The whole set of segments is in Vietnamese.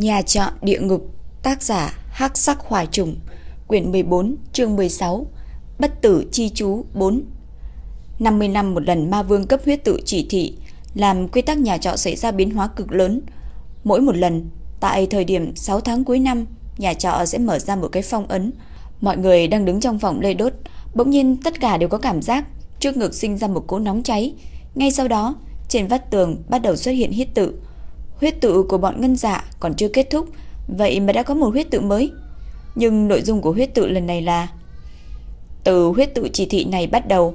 Nhà trọ địa ngục, tác giả Hắc Sắc Hoài Trùng, quyển 14, chương 16, Bất tử chi chú 4. 50 năm một lần ma vương cấp huyết tự chỉ thị, làm quy tắc nhà trọ xảy ra biến hóa cực lớn. Mỗi một lần, tại thời điểm 6 tháng cuối năm, nhà trọ sẽ mở ra một cái phong ấn. Mọi người đang đứng trong phòng lê đốt, bỗng nhiên tất cả đều có cảm giác trước ngực sinh ra một cỗ nóng cháy. Ngay sau đó, trên vách tường bắt đầu xuất hiện huyết tự. Huyết tự của bọn ngân dạ còn chưa kết thúc, vậy mà đã có một huyết tự mới. Nhưng nội dung của huyết tự lần này là Từ huyết tự chỉ thị này bắt đầu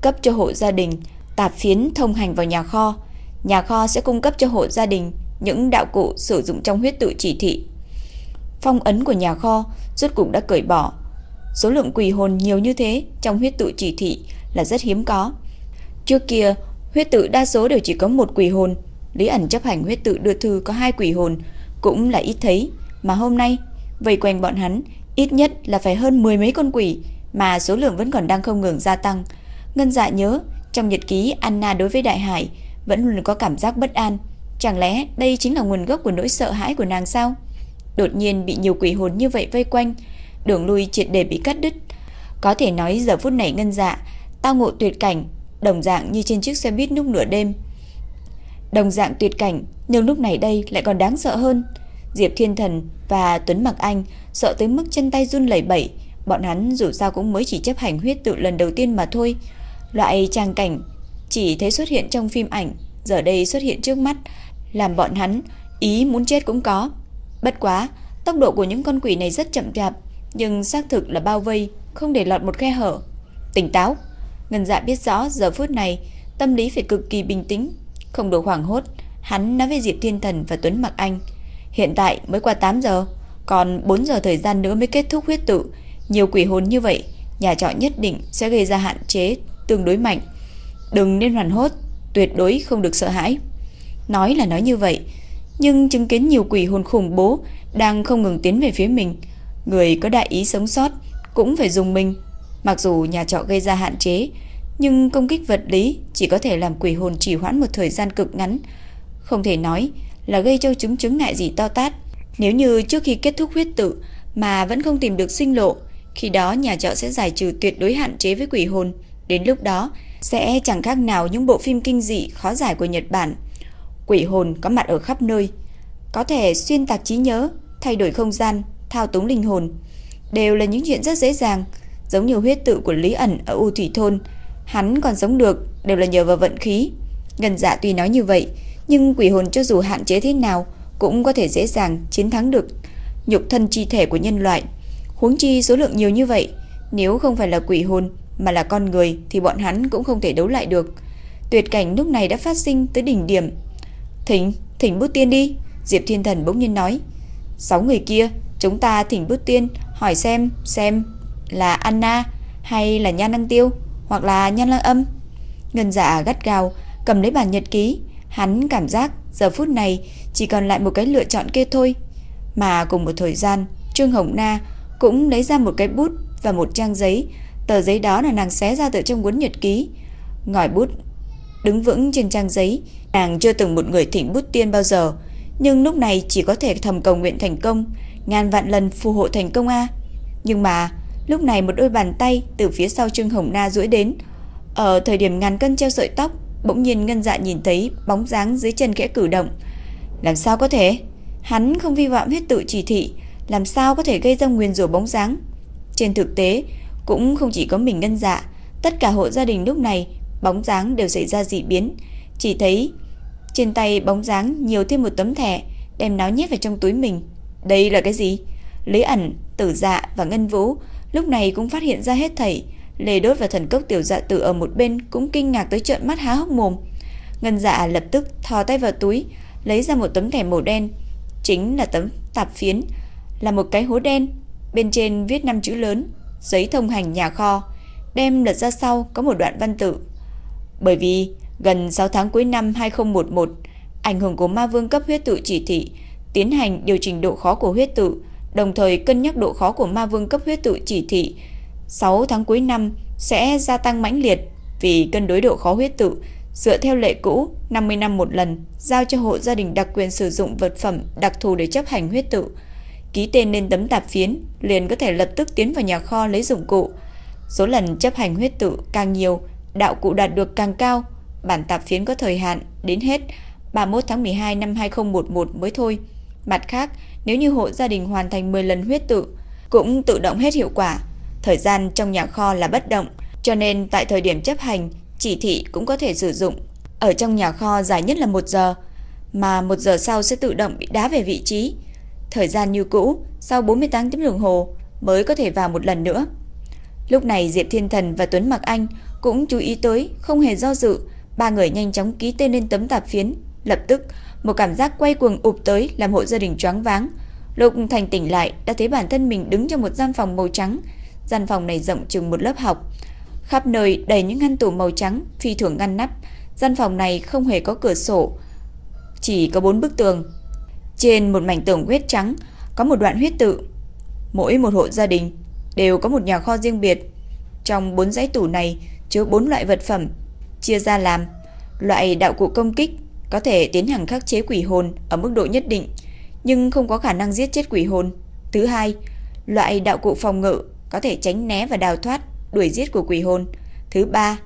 Cấp cho hộ gia đình Tạp phiến thông hành vào nhà kho. Nhà kho sẽ cung cấp cho hộ gia đình Những đạo cụ sử dụng trong huyết tự chỉ thị. Phong ấn của nhà kho Rốt cục đã cởi bỏ. Số lượng quỷ hồn nhiều như thế Trong huyết tự chỉ thị là rất hiếm có. Trước kia huyết tự đa số đều chỉ có một quỷ hồn Lý ẩn chấp hành huyết tự đưa thư có hai quỷ hồn, Cũng là ít thấy. Mà hôm nay, Vây quanh bọn hắn, Ít nhất là phải hơn mười mấy con quỷ, Mà số lượng vẫn còn đang không ngừng gia tăng. Ngân dạ nhớ, Trong nhật ký Anna đối với Đại Hải, Vẫn luôn có cảm giác bất an. Chẳng lẽ đây chính là nguồn gốc của nỗi sợ hãi của nàng sao? Đột nhiên bị nhiều quỷ hồn như vậy vây quanh, Đường lui triệt để bị cắt đứt. Có thể nói giờ phút này ngân dạ Tao ngộ tuyệt cảnh, Đồng dạng như trên chiếc xe buýt lúc nửa đêm. Đồng dạng tuyệt cảnh Nhưng lúc này đây lại còn đáng sợ hơn Diệp Thiên Thần và Tuấn Mặc Anh sợ tới mức chân tay run lẩy bẩy, bọn hắn dù sao cũng mới chỉ chấp hành huyết tự lần đầu tiên mà thôi. Loại trang cảnh chỉ thấy xuất hiện trong phim ảnh, giờ đây xuất hiện trước mắt, làm bọn hắn ý muốn chết cũng có. Bất quá, tốc độ của những con quỷ này rất chậm chạp, nhưng xác thực là bao vây, không để lọt một khe hở. Tỉnh táo, Ngân Dạ biết rõ giờ phút này tâm lý phải cực kỳ bình tĩnh, không được hoảng hốt. Hắn nói với Diệp Thiên Thần và Tuấn Mặc Anh, Hiện tại mới qua 8 giờ, còn 4 giờ thời gian nữa mới kết thúc huyết tự. Nhiều quỷ hồn như vậy, nhà trọ nhất định sẽ gây ra hạn chế tương đối mạnh. Đừng nên hoàn hốt, tuyệt đối không được sợ hãi. Nói là nói như vậy, nhưng chứng kiến nhiều quỷ hồn khủng bố đang không ngừng tiến về phía mình. Người có đại ý sống sót cũng phải dùng mình. Mặc dù nhà trọ gây ra hạn chế, nhưng công kích vật lý chỉ có thể làm quỷ hồn trì hoãn một thời gian cực ngắn. Không thể nói là gây cho chúng chứng ngại gì to tát. Nếu như trước khi kết thúc huyết tự mà vẫn không tìm được sinh lộ, khi đó nhà trọ sẽ giải trừ tuyệt đối hạn chế với quỷ hồn. Đến lúc đó, sẽ chẳng khác nào những bộ phim kinh dị khó giải của Nhật Bản. Quỷ hồn có mặt ở khắp nơi, có thể xuyên tạc trí nhớ, thay đổi không gian, thao túng linh hồn. Đều là những chuyện rất dễ dàng, giống như huyết tự của Lý ẩn ở U Thủy Thôn. Hắn còn sống được đều là nhờ vào vận khí. Ngân dạ tuy nói như vậy, nhưng quỷ hồn cho dù hạn chế thế nào cũng có thể dễ dàng chiến thắng được nhục thân chi thể của nhân loại. Huống chi số lượng nhiều như vậy, nếu không phải là quỷ hồn mà là con người thì bọn hắn cũng không thể đấu lại được. Tuyệt cảnh lúc này đã phát sinh tới đỉnh điểm. Thỉnh, thỉnh bút tiên đi, Diệp Thiên Thần bỗng nhiên nói. Sáu người kia, chúng ta thỉnh bút tiên hỏi xem, xem là Anna hay là Nhan Năng Tiêu hoặc là nhân Lăng Âm. Ngân dạ gắt gào cầm lấy bản nhật ký, Hắn cảm giác giờ phút này chỉ còn lại một cái lựa chọn kia thôi. Mà cùng một thời gian, Trương Hồng Na cũng lấy ra một cái bút và một trang giấy. Tờ giấy đó là nàng xé ra từ trong cuốn nhật ký. Ngòi bút đứng vững trên trang giấy. Nàng chưa từng một người thỉnh bút tiên bao giờ. Nhưng lúc này chỉ có thể thầm cầu nguyện thành công. Ngàn vạn lần phù hộ thành công A. Nhưng mà lúc này một đôi bàn tay từ phía sau Trương Hồng Na duỗi đến. Ở thời điểm ngàn cân treo sợi tóc Bỗng nhiên Ngân Dạ nhìn thấy bóng dáng dưới chân kẽ cử động. Làm sao có thể? Hắn không vi phạm huyết tự chỉ thị, làm sao có thể gây ra nguyên rủa bóng dáng? Trên thực tế, cũng không chỉ có mình Ngân Dạ, tất cả hộ gia đình lúc này bóng dáng đều xảy ra dị biến, chỉ thấy trên tay bóng dáng nhiều thêm một tấm thẻ, đem nó nhét vào trong túi mình. Đây là cái gì? Lý ẩn, Tử Dạ và Ngân Vũ lúc này cũng phát hiện ra hết thảy, Lê Đốt và thần cốc tiểu dạ tử ở một bên cũng kinh ngạc tới trợn mắt há hốc mồm. Ngân dạ lập tức thò tay vào túi, lấy ra một tấm thẻ màu đen. Chính là tấm tạp phiến, là một cái hố đen. Bên trên viết năm chữ lớn, giấy thông hành nhà kho. Đem lật ra sau có một đoạn văn tự. Bởi vì gần 6 tháng cuối năm 2011, ảnh hưởng của ma vương cấp huyết tự chỉ thị, tiến hành điều chỉnh độ khó của huyết tự, đồng thời cân nhắc độ khó của ma vương cấp huyết tự chỉ thị 6 tháng cuối năm sẽ gia tăng mãnh liệt vì cân đối độ khó huyết tự Dựa theo lệ cũ, 50 năm một lần, giao cho hộ gia đình đặc quyền sử dụng vật phẩm đặc thù để chấp hành huyết tự. Ký tên lên tấm tạp phiến, liền có thể lập tức tiến vào nhà kho lấy dụng cụ. Số lần chấp hành huyết tự càng nhiều, đạo cụ đạt được càng cao. Bản tạp phiến có thời hạn đến hết 31 tháng 12 năm 2011 mới thôi. Mặt khác, nếu như hộ gia đình hoàn thành 10 lần huyết tự, cũng tự động hết hiệu quả. Thời gian trong nhà kho là bất động, cho nên tại thời điểm chấp hành, chỉ thị cũng có thể sử dụng. Ở trong nhà kho dài nhất là 1 giờ, mà 1 giờ sau sẽ tự động bị đá về vị trí. Thời gian như cũ, sau 48 tiếng đồng hồ mới có thể vào một lần nữa. Lúc này Diệp Thiên Thần và Tuấn Mặc Anh cũng chú ý tới, không hề do dự, ba người nhanh chóng ký tên lên tấm tạp phiến. Lập tức, một cảm giác quay cuồng ụp tới làm hộ gia đình choáng váng. Lục Thành tỉnh lại đã thấy bản thân mình đứng trong một gian phòng màu trắng. Gian phòng này rộng chừng một lớp học, khắp nơi đầy những ngăn tủ màu trắng phi thường ngăn nắp. Gian phòng này không hề có cửa sổ, chỉ có bốn bức tường. Trên một mảnh tường huyết trắng có một đoạn huyết tự. Mỗi một hộ gia đình đều có một nhà kho riêng biệt. Trong bốn dãy tủ này chứa bốn loại vật phẩm, chia ra làm loại đạo cụ công kích có thể tiến hành khắc chế quỷ hồn ở mức độ nhất định, nhưng không có khả năng giết chết quỷ hồn. Thứ hai, loại đạo cụ phòng ngự có thể tránh né và đào thoát đuổi giết của quỷ hồn. Thứ ba,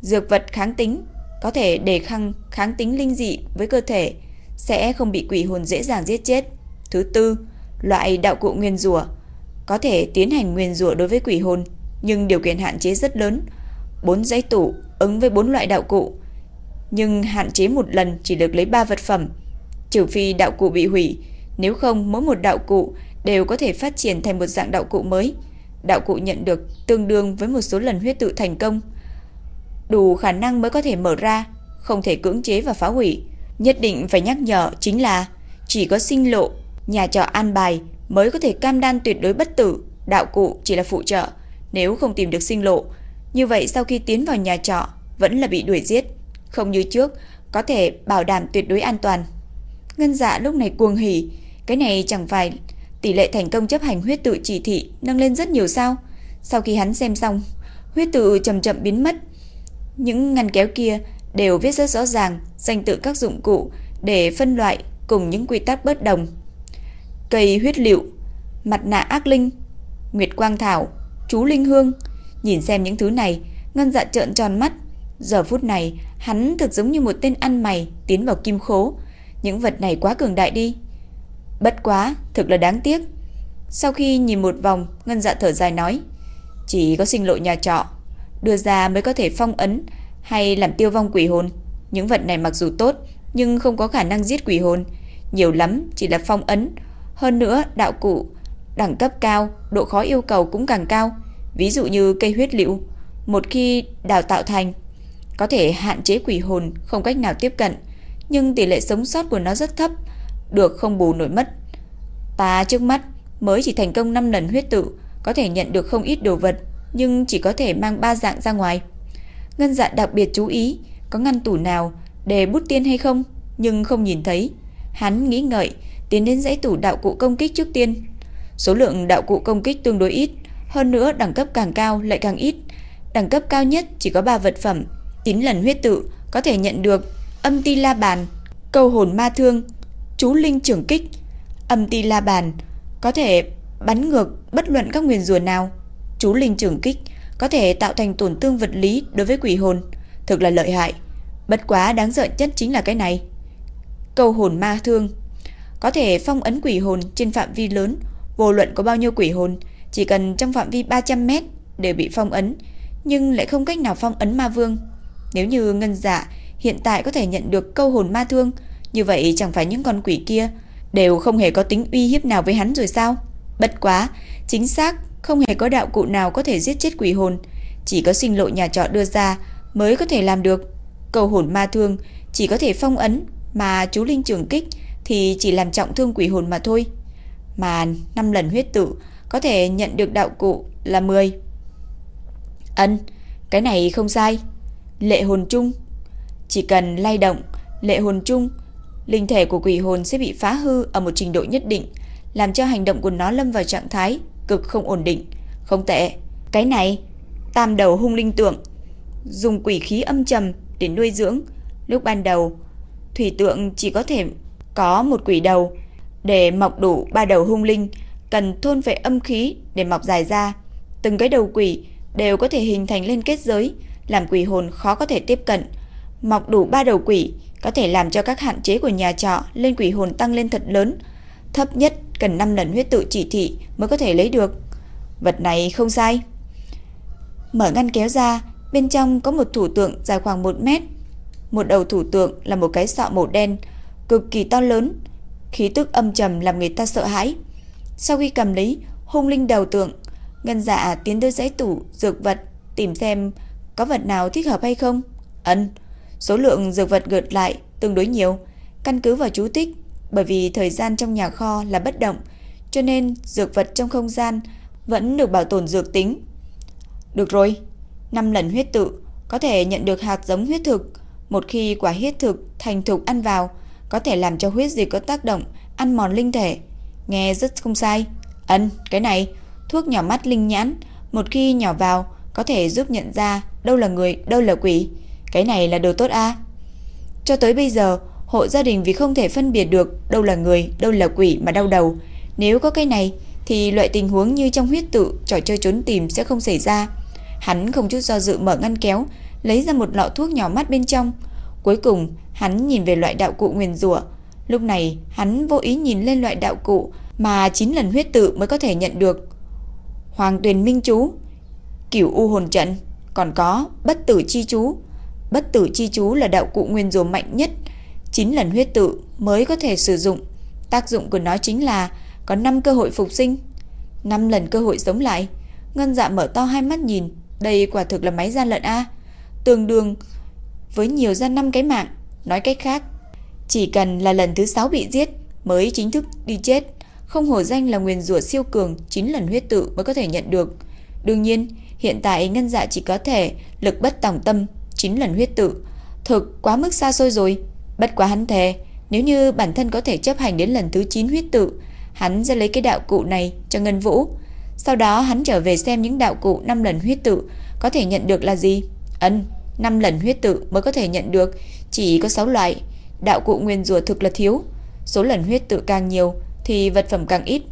dược vật kháng tính có thể đề kháng kháng tính linh dị với cơ thể, sẽ không bị quỷ hồn dễ dàng giết chết. Thứ tư, loại đạo cụ nguyên rủa có thể tiến hành nguyên rủa đối với quỷ hồn, nhưng điều kiện hạn chế rất lớn. Bốn giấy tủ ứng với bốn loại đạo cụ, nhưng hạn chế một lần chỉ được lấy 3 vật phẩm, trừ phi đạo cụ bị hủy, nếu không mỗi một đạo cụ đều có thể phát triển thành một dạng đạo cụ mới. Đạo cụ nhận được tương đương với một số lần huyết tự thành công, đủ khả năng mới có thể mở ra, không thể cưỡng chế và phá hủy. Nhất định phải nhắc nhở chính là chỉ có sinh lộ, nhà trọ an bài mới có thể cam đoan tuyệt đối bất tử, đạo cụ chỉ là phụ trợ, nếu không tìm được sinh lộ, như vậy sau khi tiến vào nhà trọ vẫn là bị đuổi giết, không như trước, có thể bảo đảm tuyệt đối an toàn. Ngân Dạ lúc này cuồng hỉ, cái này chẳng phải tỷ lệ thành công chấp hành huyết tự chỉ thị nâng lên rất nhiều sao? Sau khi hắn xem xong, huyết tự chậm chậm biến mất. Những ngăn kéo kia đều viết rất rõ ràng danh tự các dụng cụ để phân loại cùng những quy tắc bất đồng. Cây huyết liệu, mặt nạ ác linh, nguyệt quang thảo, chú linh hương, nhìn xem những thứ này, ngân dạ trợn tròn mắt. Giờ phút này, hắn thực giống như một tên ăn mày tiến vào kim khố. Những vật này quá cường đại đi. Bất quá, thực là đáng tiếc. Sau khi nhìn một vòng, ngân dạ thở dài nói, chỉ có sinh lộ nhà trọ, đưa ra mới có thể phong ấn hay làm tiêu vong quỷ hồn. Những vật này mặc dù tốt, nhưng không có khả năng giết quỷ hồn, nhiều lắm chỉ là phong ấn. Hơn nữa, đạo cụ đẳng cấp cao, độ khó yêu cầu cũng càng cao. Ví dụ như cây huyết liệu, một khi đào tạo thành, có thể hạn chế quỷ hồn không cách nào tiếp cận, nhưng tỷ lệ sống sót của nó rất thấp, được không bù nổi mất. Ta trước mắt mới chỉ thành công 5 lần huyết tự, có thể nhận được không ít đồ vật, nhưng chỉ có thể mang ba dạng ra ngoài. Ngân dạ đặc biệt chú ý, có ngăn tủ nào để bút tiên hay không, nhưng không nhìn thấy. Hắn nghĩ ngợi, tiến đến dãy tủ đạo cụ công kích trước tiên. Số lượng đạo cụ công kích tương đối ít, hơn nữa đẳng cấp càng cao lại càng ít. Đẳng cấp cao nhất chỉ có 3 vật phẩm, 9 lần huyết tự có thể nhận được âm ti la bàn, câu hồn ma thương, chú linh trưởng kích. Âm ti la bàn có thể bắn ngược bất luận các nguyên rùa nào. Chú linh trưởng kích có thể tạo thành tổn thương vật lý đối với quỷ hồn, thực là lợi hại. Bất quá đáng giận nhất chính là cái này. Câu hồn ma thương có thể phong ấn quỷ hồn trên phạm vi lớn, vô luận có bao nhiêu quỷ hồn, chỉ cần trong phạm vi 300 mét đều bị phong ấn, nhưng lại không cách nào phong ấn ma vương. Nếu như ngân dạ hiện tại có thể nhận được câu hồn ma thương, như vậy chẳng phải những con quỷ kia đều không hề có tính uy hiếp nào với hắn rồi sao? Bất quá, chính xác không hề có đạo cụ nào có thể giết chết quỷ hồn, chỉ có sinh lộ nhà trọ đưa ra mới có thể làm được. Câu hồn ma thương chỉ có thể phong ấn, mà chú linh trường kích thì chỉ làm trọng thương quỷ hồn mà thôi. Mà năm lần huyết tự có thể nhận được đạo cụ là 10. Ân, cái này không sai. Lệ hồn chung, chỉ cần lay động lệ hồn chung, linh thể của quỷ hồn sẽ bị phá hư ở một trình độ nhất định, làm cho hành động của nó lâm vào trạng thái cực không ổn định. Không tệ, cái này tam đầu hung linh tượng, dùng quỷ khí âm trầm để nuôi dưỡng. Lúc ban đầu, thủy tượng chỉ có thể có một quỷ đầu, để mọc đủ ba đầu hung linh, cần thôn vệ âm khí để mọc dài ra. Từng cái đầu quỷ đều có thể hình thành lên kết giới, làm quỷ hồn khó có thể tiếp cận. Mọc đủ ba đầu quỷ có thể làm cho các hạn chế của nhà trọ lên quỷ hồn tăng lên thật lớn, thấp nhất cần 5 lần huyết tự chỉ thị mới có thể lấy được. Vật này không sai. Mở ngăn kéo ra, bên trong có một thủ tượng dài khoảng 1 mét. Một đầu thủ tượng là một cái sọ màu đen, cực kỳ to lớn, khí tức âm trầm làm người ta sợ hãi. Sau khi cầm lấy hung linh đầu tượng, Ngân Dạ tiến tới giấy tủ dược vật tìm xem có vật nào thích hợp hay không. Ấn, số lượng dược vật gợt lại tương đối nhiều, căn cứ vào chú tích, bởi vì thời gian trong nhà kho là bất động, cho nên dược vật trong không gian vẫn được bảo tồn dược tính. Được rồi, 5 lần huyết tự có thể nhận được hạt giống huyết thực, một khi quả huyết thực thành thục ăn vào, có thể làm cho huyết dịch có tác động ăn mòn linh thể. Nghe rất không sai. Ân, cái này thuốc nhỏ mắt linh nhãn, một khi nhỏ vào có thể giúp nhận ra đâu là người, đâu là quỷ. Cái này là đồ tốt a. Cho tới bây giờ, hộ gia đình vì không thể phân biệt được đâu là người, đâu là quỷ mà đau đầu. Nếu có cái này thì loại tình huống như trong huyết tự trò chơi trốn tìm sẽ không xảy ra. Hắn không chút do dự mở ngăn kéo, lấy ra một lọ thuốc nhỏ mắt bên trong. Cuối cùng, hắn nhìn về loại đạo cụ nguyền rủa. Lúc này, hắn vô ý nhìn lên loại đạo cụ mà 9 lần huyết tự mới có thể nhận được. Hoàng Tuyền Minh chú, Cửu U hồn trận, còn có Bất Tử chi chú. Bất Tử chi chú là đạo cụ nguyên rùa mạnh nhất, 9 lần huyết tự mới có thể sử dụng. Tác dụng của nó chính là có 5 cơ hội phục sinh, 5 lần cơ hội sống lại. Ngân Dạ mở to hai mắt nhìn, đây quả thực là máy gian lận a, tương đương với nhiều ra 5 cái mạng, nói cách khác, chỉ cần là lần thứ 6 bị giết mới chính thức đi chết, không hổ danh là nguyên rủa siêu cường 9 lần huyết tự mới có thể nhận được. Đương nhiên, hiện tại ngân dạ chỉ có thể lực bất tòng tâm 9 lần huyết tự, thực quá mức xa xôi rồi. Bất quá hắn thề, nếu như bản thân có thể chấp hành đến lần thứ 9 huyết tự, hắn sẽ lấy cái đạo cụ này cho Ngân Vũ. Sau đó hắn trở về xem những đạo cụ 5 lần huyết tự có thể nhận được là gì. Ân, 5 lần huyết tự mới có thể nhận được, chỉ có 6 loại. Đạo cụ nguyên rùa thực là thiếu, số lần huyết tự càng nhiều thì vật phẩm càng ít.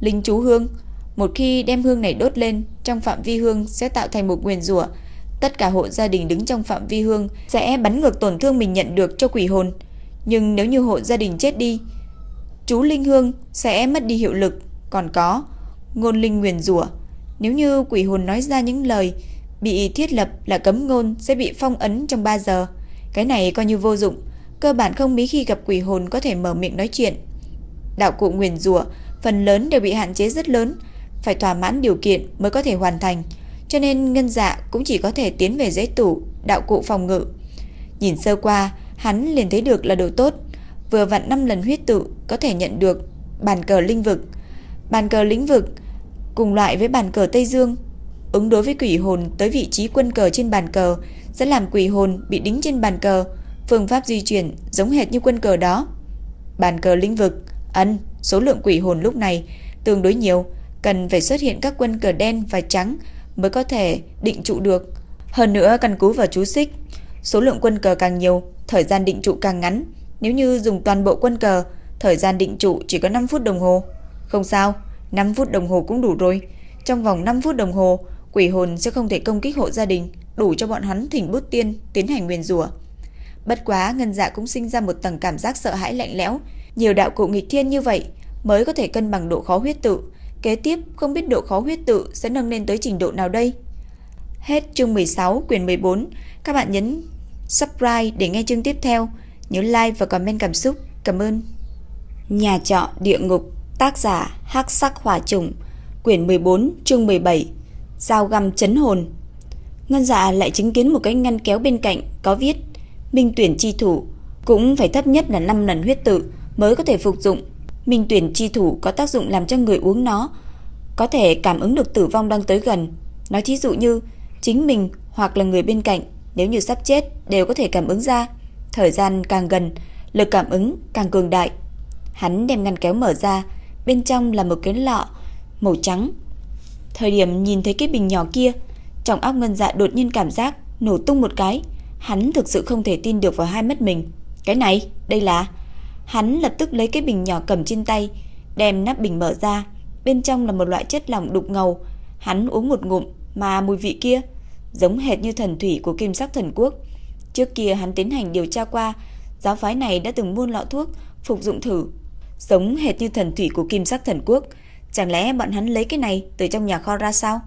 Linh chú hương, một khi đem hương này đốt lên, trong phạm vi hương sẽ tạo thành một nguyên rùa. Tất cả hộ gia đình đứng trong phạm vi hương sẽ bắn ngược tổn thương mình nhận được cho quỷ hồn. Nhưng nếu như hộ gia đình chết đi, chú linh hương sẽ mất đi hiệu lực. Còn có ngôn linh nguyền rủa, nếu như quỷ hồn nói ra những lời bị thiết lập là cấm ngôn sẽ bị phong ấn trong 3 giờ. Cái này coi như vô dụng, cơ bản không mấy khi gặp quỷ hồn có thể mở miệng nói chuyện. Đạo cụ nguyền rủa phần lớn đều bị hạn chế rất lớn, phải thỏa mãn điều kiện mới có thể hoàn thành, cho nên ngân dạ cũng chỉ có thể tiến về giấy tủ đạo cụ phòng ngự. Nhìn sơ qua, hắn liền thấy được là đồ tốt, vừa vặn 5 lần huyết tự có thể nhận được bàn cờ linh vực. Bàn cờ lĩnh vực cùng loại với bàn cờ Tây Dương, ứng đối với quỷ hồn tới vị trí quân cờ trên bàn cờ sẽ làm quỷ hồn bị đính trên bàn cờ, phương pháp di chuyển giống hệt như quân cờ đó. Bàn cờ lĩnh vực, ấn, số lượng quỷ hồn lúc này tương đối nhiều, cần phải xuất hiện các quân cờ đen và trắng mới có thể định trụ được. Hơn nữa căn cứ vào chú xích, số lượng quân cờ càng nhiều, thời gian định trụ càng ngắn. Nếu như dùng toàn bộ quân cờ, thời gian định trụ chỉ có 5 phút đồng hồ. Không sao, 5 phút đồng hồ cũng đủ rồi. Trong vòng 5 phút đồng hồ, quỷ hồn sẽ không thể công kích hộ gia đình, đủ cho bọn hắn thỉnh bút tiên tiến hành nguyên rủa. Bất quá ngân dạ cũng sinh ra một tầng cảm giác sợ hãi lạnh lẽo, nhiều đạo cụ nghịch thiên như vậy mới có thể cân bằng độ khó huyết tự, kế tiếp không biết độ khó huyết tự sẽ nâng lên tới trình độ nào đây. Hết chương 16 quyển 14, các bạn nhấn subscribe để nghe chương tiếp theo, nhớ like và comment cảm xúc. Cảm ơn. Nhà trọ địa ngục, tác giả Hắc Sắc Hỏa Trùng, quyển 14, chương 17. Dao găm chấn hồn. Ngân Dạ lại chứng kiến một cái ngăn kéo bên cạnh có viết Minh tuyển chi thủ cũng phải thấp nhất là 5 lần huyết tự mới có thể phục dụng. Minh tuyển chi thủ có tác dụng làm cho người uống nó có thể cảm ứng được tử vong đang tới gần. Nói thí dụ như chính mình hoặc là người bên cạnh nếu như sắp chết đều có thể cảm ứng ra. Thời gian càng gần, lực cảm ứng càng cường đại. Hắn đem ngăn kéo mở ra, bên trong là một cái lọ màu trắng. Thời điểm nhìn thấy cái bình nhỏ kia, trong óc ngân dạ đột nhiên cảm giác nổ tung một cái, Hắn thực sự không thể tin được vào hai mắt mình. Cái này, đây là... Hắn lập tức lấy cái bình nhỏ cầm trên tay, đem nắp bình mở ra. Bên trong là một loại chất lỏng đục ngầu. Hắn uống một ngụm, mà mùi vị kia giống hệt như thần thủy của kim sắc thần quốc. Trước kia hắn tiến hành điều tra qua, giáo phái này đã từng buôn lọ thuốc phục dụng thử, giống hệt như thần thủy của kim sắc thần quốc. Chẳng lẽ bọn hắn lấy cái này từ trong nhà kho ra sao?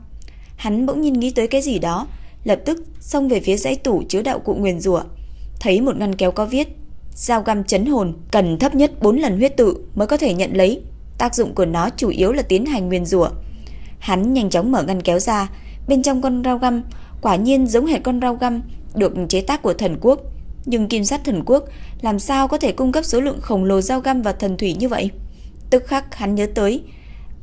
Hắn bỗng nhiên nghĩ tới cái gì đó, lập tức xông về phía dãy tủ chứa đạo cụ nguyền rủa. Thấy một ngăn kéo có viết: "Dao găm chấn hồn, cần thấp nhất 4 lần huyết tự mới có thể nhận lấy." Tác dụng của nó chủ yếu là tiến hành nguyên rủa. Hắn nhanh chóng mở ngăn kéo ra, bên trong con rau găm quả nhiên giống hệt con rau găm được chế tác của thần quốc, nhưng kim sắt thần quốc làm sao có thể cung cấp số lượng khổng lồ dao găm và thần thủy như vậy? Tức khắc hắn nhớ tới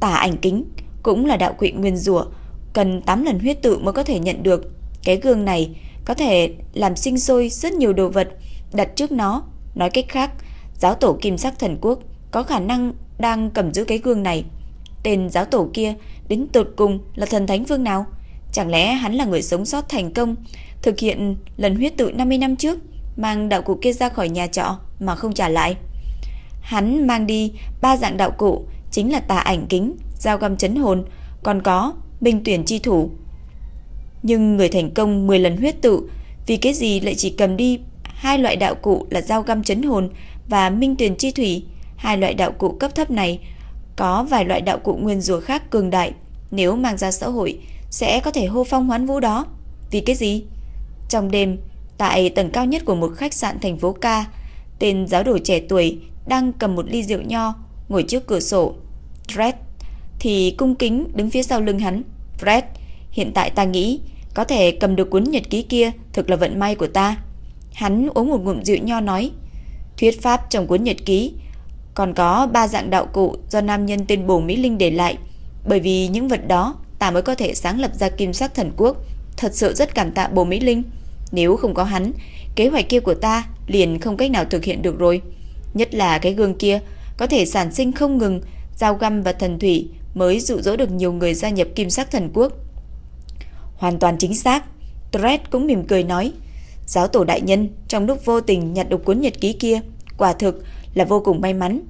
tả ảnh kính cũng là đạo quỷ nguyên rủa, cần 8 lần huyết tự mới có thể nhận được. Cái gương này có thể làm sinh sôi rất nhiều đồ vật đặt trước nó. Nói cách khác, giáo tổ kim sắc thần quốc có khả năng đang cầm giữ cái gương này. Tên giáo tổ kia đến tột cùng là thần thánh vương nào? Chẳng lẽ hắn là người sống sót thành công, thực hiện lần huyết tự 50 năm trước, mang đạo cụ kia ra khỏi nhà trọ mà không trả lại? Hắn mang đi ba dạng đạo cụ, chính là tà ảnh kính, dao găm chấn hồn, còn có minh tuyển chi thủ. Nhưng người thành công 10 lần huyết tự, vì cái gì lại chỉ cầm đi hai loại đạo cụ là dao găm chấn hồn và minh tuyển chi thủy? Hai loại đạo cụ cấp thấp này có vài loại đạo cụ nguyên rùa khác cường đại, nếu mang ra xã hội sẽ có thể hô phong hoán vũ đó. Vì cái gì? Trong đêm, tại tầng cao nhất của một khách sạn thành phố Ca, tên giáo đồ trẻ tuổi đang cầm một ly rượu nho, ngồi trước cửa sổ. Fred thì cung kính đứng phía sau lưng hắn. Fred, hiện tại ta nghĩ có thể cầm được cuốn nhật ký kia thực là vận may của ta. Hắn uống một ngụm rượu nho nói. Thuyết pháp trong cuốn nhật ký còn có ba dạng đạo cụ do nam nhân tên Bồ Mỹ Linh để lại, bởi vì những vật đó ta mới có thể sáng lập ra kim sắc thần quốc. Thật sự rất cảm tạ Bồ Mỹ Linh. Nếu không có hắn, kế hoạch kia của ta liền không cách nào thực hiện được rồi. Nhất là cái gương kia có thể sản sinh không ngừng, dao găm và thần thủy mới dụ dỗ được nhiều người gia nhập kim sắc thần quốc. Hoàn toàn chính xác. Tred cũng mỉm cười nói. Giáo tổ đại nhân trong lúc vô tình nhặt được cuốn nhật ký kia, quả thực là vô cùng may mắn.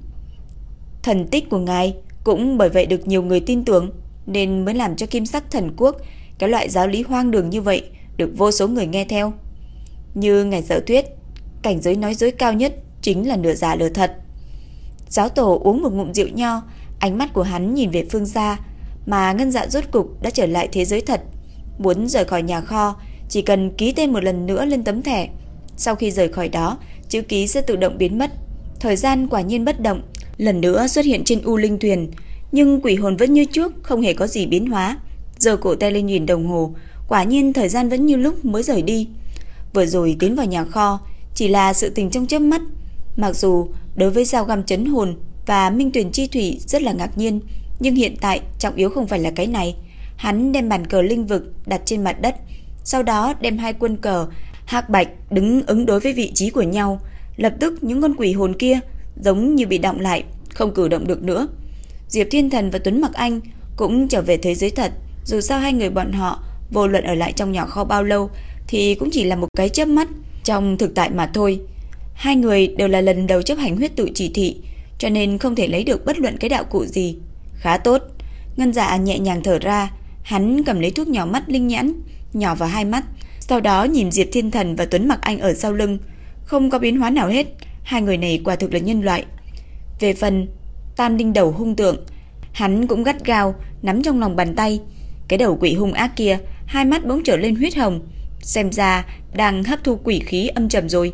Thần tích của ngài cũng bởi vậy được nhiều người tin tưởng nên mới làm cho kim sắc thần quốc cái loại giáo lý hoang đường như vậy được vô số người nghe theo. Như ngài dở tuyết, cảnh giới nói dối cao nhất chính là nửa giả nửa thật. Giáo tổ uống một ngụm rượu nho, ánh mắt của hắn nhìn về phương xa, mà ngân dạ rốt cục đã trở lại thế giới thật. Muốn rời khỏi nhà kho, chỉ cần ký tên một lần nữa lên tấm thẻ. Sau khi rời khỏi đó, chữ ký sẽ tự động biến mất. Thời gian quả nhiên bất động, lần nữa xuất hiện trên U Linh thuyền, nhưng quỷ hồn vẫn như trước, không hề có gì biến hóa. Giờ cổ tay lên nhìn đồng hồ, quả nhiên thời gian vẫn như lúc mới rời đi. Vừa rồi tiến vào nhà kho, chỉ là sự tình trong chớp mắt. Mặc dù đối với dao găm chấn hồn và minh tuyển chi thủy rất là ngạc nhiên, nhưng hiện tại trọng yếu không phải là cái này. Hắn đem bàn cờ linh vực đặt trên mặt đất, sau đó đem hai quân cờ hắc bạch đứng ứng đối với vị trí của nhau. Lập tức những con quỷ hồn kia giống như bị động lại, không cử động được nữa. Diệp Thiên Thần và Tuấn Mặc Anh cũng trở về thế giới thật, dù sao hai người bọn họ vô luận ở lại trong nhà kho bao lâu thì cũng chỉ là một cái chớp mắt trong thực tại mà thôi. Hai người đều là lần đầu chấp hành huyết tự chỉ thị, cho nên không thể lấy được bất luận cái đạo cụ gì. Khá tốt. Ngân Dạ nhẹ nhàng thở ra, hắn cầm lấy thuốc nhỏ mắt linh nhãn, nhỏ vào hai mắt, sau đó nhìn Diệp Thiên Thần và Tuấn Mặc Anh ở sau lưng, không có biến hóa nào hết, hai người này quả thực là nhân loại. Về phần Tam Linh đầu hung tượng, hắn cũng gắt gao nắm trong lòng bàn tay, cái đầu quỷ hung ác kia, hai mắt bỗng trở lên huyết hồng, xem ra đang hấp thu quỷ khí âm trầm rồi.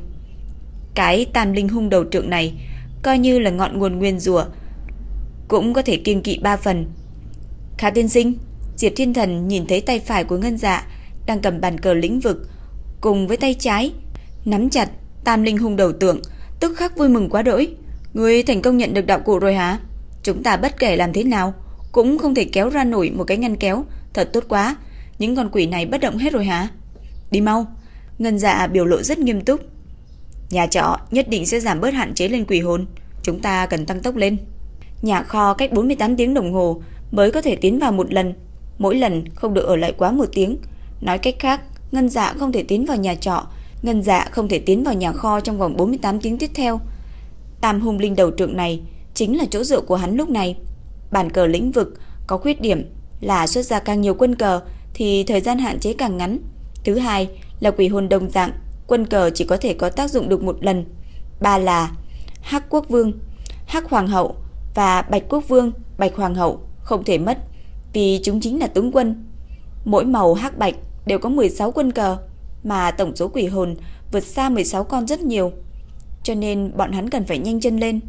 Cái Tam Linh hung đầu trượng này coi như là ngọn nguồn nguyên rùa, cũng có thể kiêng kỵ ba phần. Khá tiên sinh, Diệp Thiên Thần nhìn thấy tay phải của Ngân Dạ đang cầm bàn cờ lĩnh vực, cùng với tay trái nắm chặt Tam Linh hung đầu tượng, tức khắc vui mừng quá đỗi. Ngươi thành công nhận được đạo cụ rồi hả? Chúng ta bất kể làm thế nào cũng không thể kéo ra nổi một cái ngăn kéo, thật tốt quá. Những con quỷ này bất động hết rồi hả? Đi mau. Ngân Dạ biểu lộ rất nghiêm túc. Nhà trọ nhất định sẽ giảm bớt hạn chế lên quỷ hồn, chúng ta cần tăng tốc lên. Nhà kho cách 48 tiếng đồng hồ mới có thể tiến vào một lần, mỗi lần không được ở lại quá một tiếng. Nói cách khác, Ngân Dạ không thể tiến vào nhà trọ Ngân dạ không thể tiến vào nhà kho trong vòng 48 tiếng tiếp theo. Tam hung linh đầu trượng này chính là chỗ dựa của hắn lúc này. Bản cờ lĩnh vực có khuyết điểm là xuất ra càng nhiều quân cờ thì thời gian hạn chế càng ngắn. Thứ hai là quỷ hồn đồng dạng, quân cờ chỉ có thể có tác dụng được một lần. Ba là Hắc Quốc Vương, Hắc Hoàng hậu và Bạch Quốc Vương, Bạch Hoàng hậu không thể mất vì chúng chính là tướng quân. Mỗi màu hắc bạch đều có 16 quân cờ, mà tổng số quỷ hồn vượt xa 16 con rất nhiều. Cho nên bọn hắn cần phải nhanh chân lên.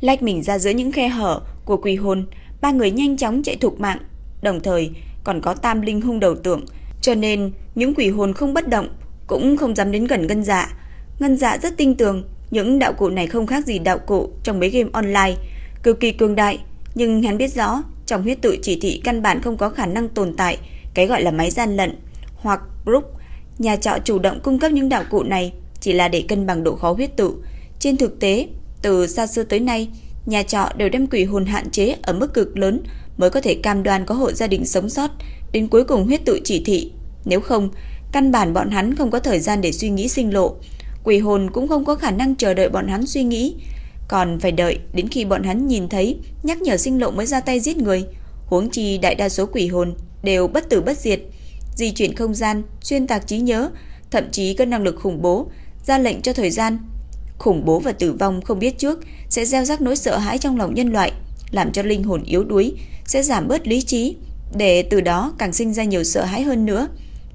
Lách mình ra giữa những khe hở của quỷ hồn, ba người nhanh chóng chạy thục mạng, đồng thời còn có tam linh hung đầu tượng, cho nên những quỷ hồn không bất động, cũng không dám đến gần ngân dạ. Ngân dạ rất tin tưởng, những đạo cụ này không khác gì đạo cụ trong mấy game online, cực kỳ cường đại, nhưng hắn biết rõ, trong huyết tự chỉ thị căn bản không có khả năng tồn tại cái gọi là máy gian lận hoặc group. Nhà trọ chủ động cung cấp những đạo cụ này chỉ là để cân bằng độ khó huyết tự. Trên thực tế, từ xa xưa tới nay, nhà trọ đều đem quỷ hồn hạn chế ở mức cực lớn mới có thể cam đoan có hộ gia đình sống sót đến cuối cùng huyết tự chỉ thị. Nếu không, căn bản bọn hắn không có thời gian để suy nghĩ sinh lộ. Quỷ hồn cũng không có khả năng chờ đợi bọn hắn suy nghĩ, còn phải đợi đến khi bọn hắn nhìn thấy nhắc nhở sinh lộ mới ra tay giết người. Huống chi đại đa số quỷ hồn đều bất tử bất diệt, di chuyển không gian, xuyên tạc trí nhớ, thậm chí có năng lực khủng bố, ra lệnh cho thời gian. Khủng bố và tử vong không biết trước sẽ gieo rắc nỗi sợ hãi trong lòng nhân loại, làm cho linh hồn yếu đuối, sẽ giảm bớt lý trí, để từ đó càng sinh ra nhiều sợ hãi hơn nữa.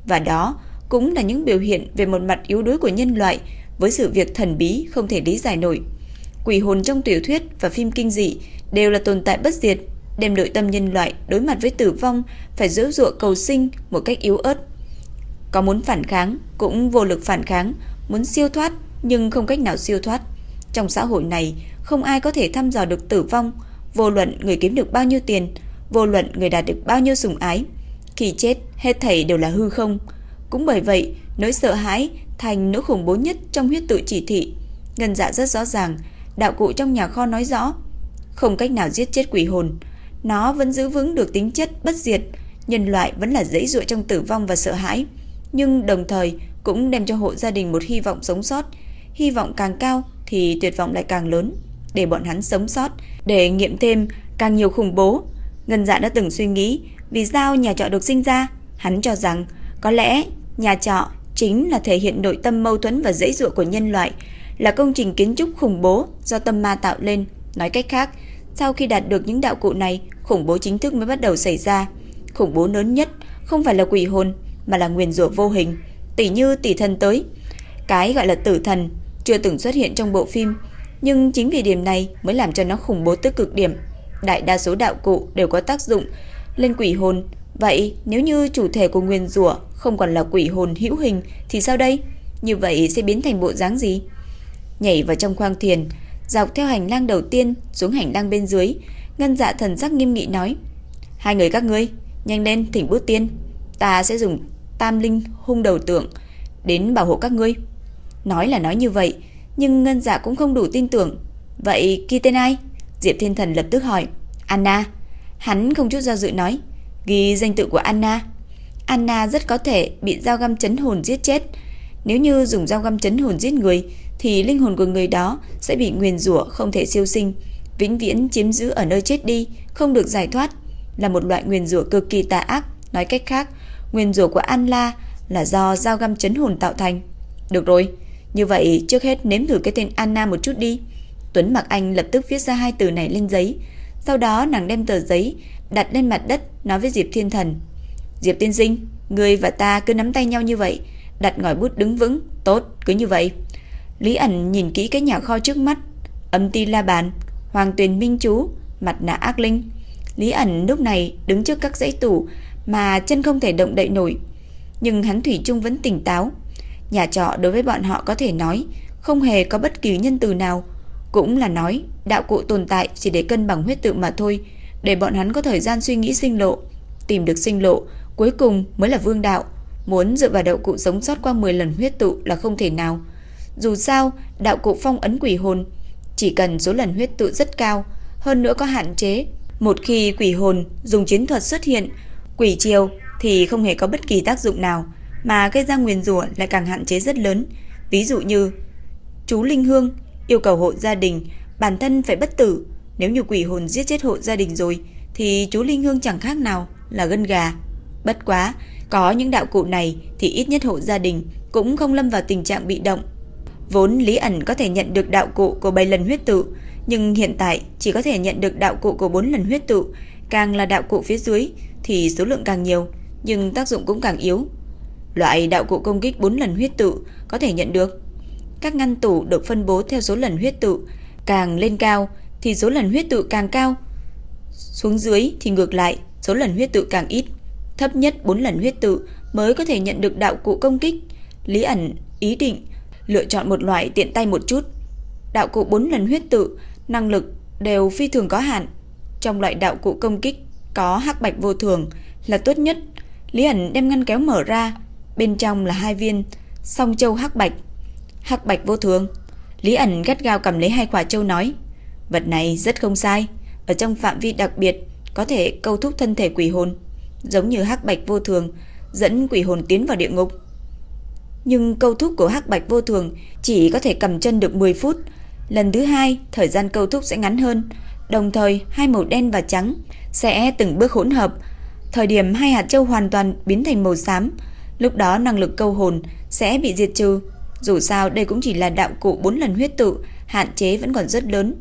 Và đó cũng là những biểu hiện về một mặt yếu đuối của nhân loại với sự việc thần bí không thể lý giải nổi. Quỷ hồn trong tiểu thuyết và phim kinh dị đều là tồn tại bất diệt, đem nội tâm nhân loại đối mặt với tử vong phải giữ dụa cầu sinh một cách yếu ớt. Có muốn phản kháng cũng vô lực phản kháng, muốn siêu thoát nhưng không cách nào siêu thoát. Trong xã hội này, không ai có thể thăm dò được tử vong, vô luận người kiếm được bao nhiêu tiền, vô luận người đạt được bao nhiêu sủng ái. Khi chết, hết thảy đều là hư không. Cũng bởi vậy, nỗi sợ hãi thành nỗi khủng bố nhất trong huyết tự chỉ thị. Ngân dạ rất rõ ràng, đạo cụ trong nhà kho nói rõ, không cách nào giết chết quỷ hồn, nó vẫn giữ vững được tính chất bất diệt, nhân loại vẫn là dễ dụa trong tử vong và sợ hãi, nhưng đồng thời cũng đem cho hộ gia đình một hy vọng sống sót. Hy vọng càng cao thì tuyệt vọng lại càng lớn, để bọn hắn sống sót, để nghiệm thêm càng nhiều khủng bố. Ngân Dạ đã từng suy nghĩ vì sao nhà trọ được sinh ra, hắn cho rằng có lẽ nhà trọ chính là thể hiện nội tâm mâu thuẫn và dễ dụa của nhân loại, là công trình kiến trúc khủng bố do tâm ma tạo lên. Nói cách khác, sau khi đạt được những đạo cụ này, khủng bố chính thức mới bắt đầu xảy ra. Khủng bố lớn nhất không phải là quỷ hồn, mà là nguyền rủa vô hình, tỷ như tỷ thần tới. Cái gọi là tử thần chưa từng xuất hiện trong bộ phim, nhưng chính vì điểm này mới làm cho nó khủng bố tới cực điểm. Đại đa số đạo cụ đều có tác dụng lên quỷ hồn, vậy nếu như chủ thể của nguyên rủa không còn là quỷ hồn hữu hình thì sao đây? Như vậy sẽ biến thành bộ dáng gì? Nhảy vào trong khoang thiền, dọc theo hành lang đầu tiên xuống hành lang bên dưới, Ngân Dạ thần sắc nghiêm nghị nói: "Hai người các ngươi, nhanh lên thỉnh bút tiên, ta sẽ dùng Tam Linh hung đầu tượng đến bảo hộ các ngươi." Nói là nói như vậy, nhưng Ngân Dạ cũng không đủ tin tưởng. "Vậy kia tên ai?" Diệp Thiên Thần lập tức hỏi. "Anna." Hắn không chút do dự nói, "Ghi danh tự của Anna." Anna rất có thể bị dao găm chấn hồn giết chết. Nếu như dùng dao găm chấn hồn giết người thì linh hồn của người đó sẽ bị nguyền rủa không thể siêu sinh, vĩnh viễn chiếm giữ ở nơi chết đi, không được giải thoát, là một loại nguyền rủa cực kỳ tà ác, nói cách khác, nguyền rủa của An La là do dao găm chấn hồn tạo thành. Được rồi, như vậy trước hết nếm thử cái tên Anna một chút đi. Tuấn Mặc Anh lập tức viết ra hai từ này lên giấy, sau đó nàng đem tờ giấy đặt lên mặt đất nói với Diệp Thiên Thần. Diệp tiên sinh, người và ta cứ nắm tay nhau như vậy, đặt ngòi bút đứng vững, tốt, cứ như vậy. Lý ẩn nhìn kỹ cái nhà kho trước mắt, âm ti la bàn, hoàng tuyền minh chú, mặt nạ ác linh. Lý ẩn lúc này đứng trước các dãy tủ mà chân không thể động đậy nổi, nhưng hắn thủy chung vẫn tỉnh táo. Nhà trọ đối với bọn họ có thể nói không hề có bất kỳ nhân từ nào, cũng là nói đạo cụ tồn tại chỉ để cân bằng huyết tự mà thôi, để bọn hắn có thời gian suy nghĩ sinh lộ, tìm được sinh lộ, cuối cùng mới là vương đạo. Muốn dựa vào đạo cụ sống sót qua 10 lần huyết tụ là không thể nào. Dù sao, đạo cụ phong ấn quỷ hồn chỉ cần số lần huyết tụ rất cao, hơn nữa có hạn chế. Một khi quỷ hồn dùng chiến thuật xuất hiện, quỷ chiều thì không hề có bất kỳ tác dụng nào, mà gây ra nguyền rủa lại càng hạn chế rất lớn. Ví dụ như chú Linh Hương yêu cầu hộ gia đình bản thân phải bất tử, nếu như quỷ hồn giết chết hộ gia đình rồi thì chú Linh Hương chẳng khác nào là gân gà. Bất quá, có những đạo cụ này thì ít nhất hộ gia đình cũng không lâm vào tình trạng bị động. Vốn Lý ẩn có thể nhận được đạo cụ của 7 lần huyết tự, nhưng hiện tại chỉ có thể nhận được đạo cụ của 4 lần huyết tự, càng là đạo cụ phía dưới thì số lượng càng nhiều, nhưng tác dụng cũng càng yếu. Loại đạo cụ công kích 4 lần huyết tự có thể nhận được. Các ngăn tủ được phân bố theo số lần huyết tự, càng lên cao thì số lần huyết tự càng cao. Xuống dưới thì ngược lại, số lần huyết tự càng ít. Thấp nhất 4 lần huyết tự mới có thể nhận được đạo cụ công kích. Lý ẩn ý định lựa chọn một loại tiện tay một chút. Đạo cụ 4 lần huyết tự, năng lực đều phi thường có hạn. Trong loại đạo cụ công kích có hắc bạch vô thường là tốt nhất. Lý ẩn đem ngăn kéo mở ra, bên trong là hai viên song châu hắc bạch. Hắc bạch vô thường. Lý ẩn gắt gao cầm lấy hai quả châu nói, vật này rất không sai, ở trong phạm vi đặc biệt có thể câu thúc thân thể quỷ hồn, giống như hắc bạch vô thường dẫn quỷ hồn tiến vào địa ngục. Nhưng câu thúc của hắc bạch vô thường chỉ có thể cầm chân được 10 phút, lần thứ hai thời gian câu thúc sẽ ngắn hơn, đồng thời hai màu đen và trắng sẽ từng bước hỗn hợp. Thời điểm hai hạt châu hoàn toàn biến thành màu xám, lúc đó năng lực câu hồn sẽ bị diệt trừ. Dù sao đây cũng chỉ là đạo cụ 4 lần huyết tự, hạn chế vẫn còn rất lớn.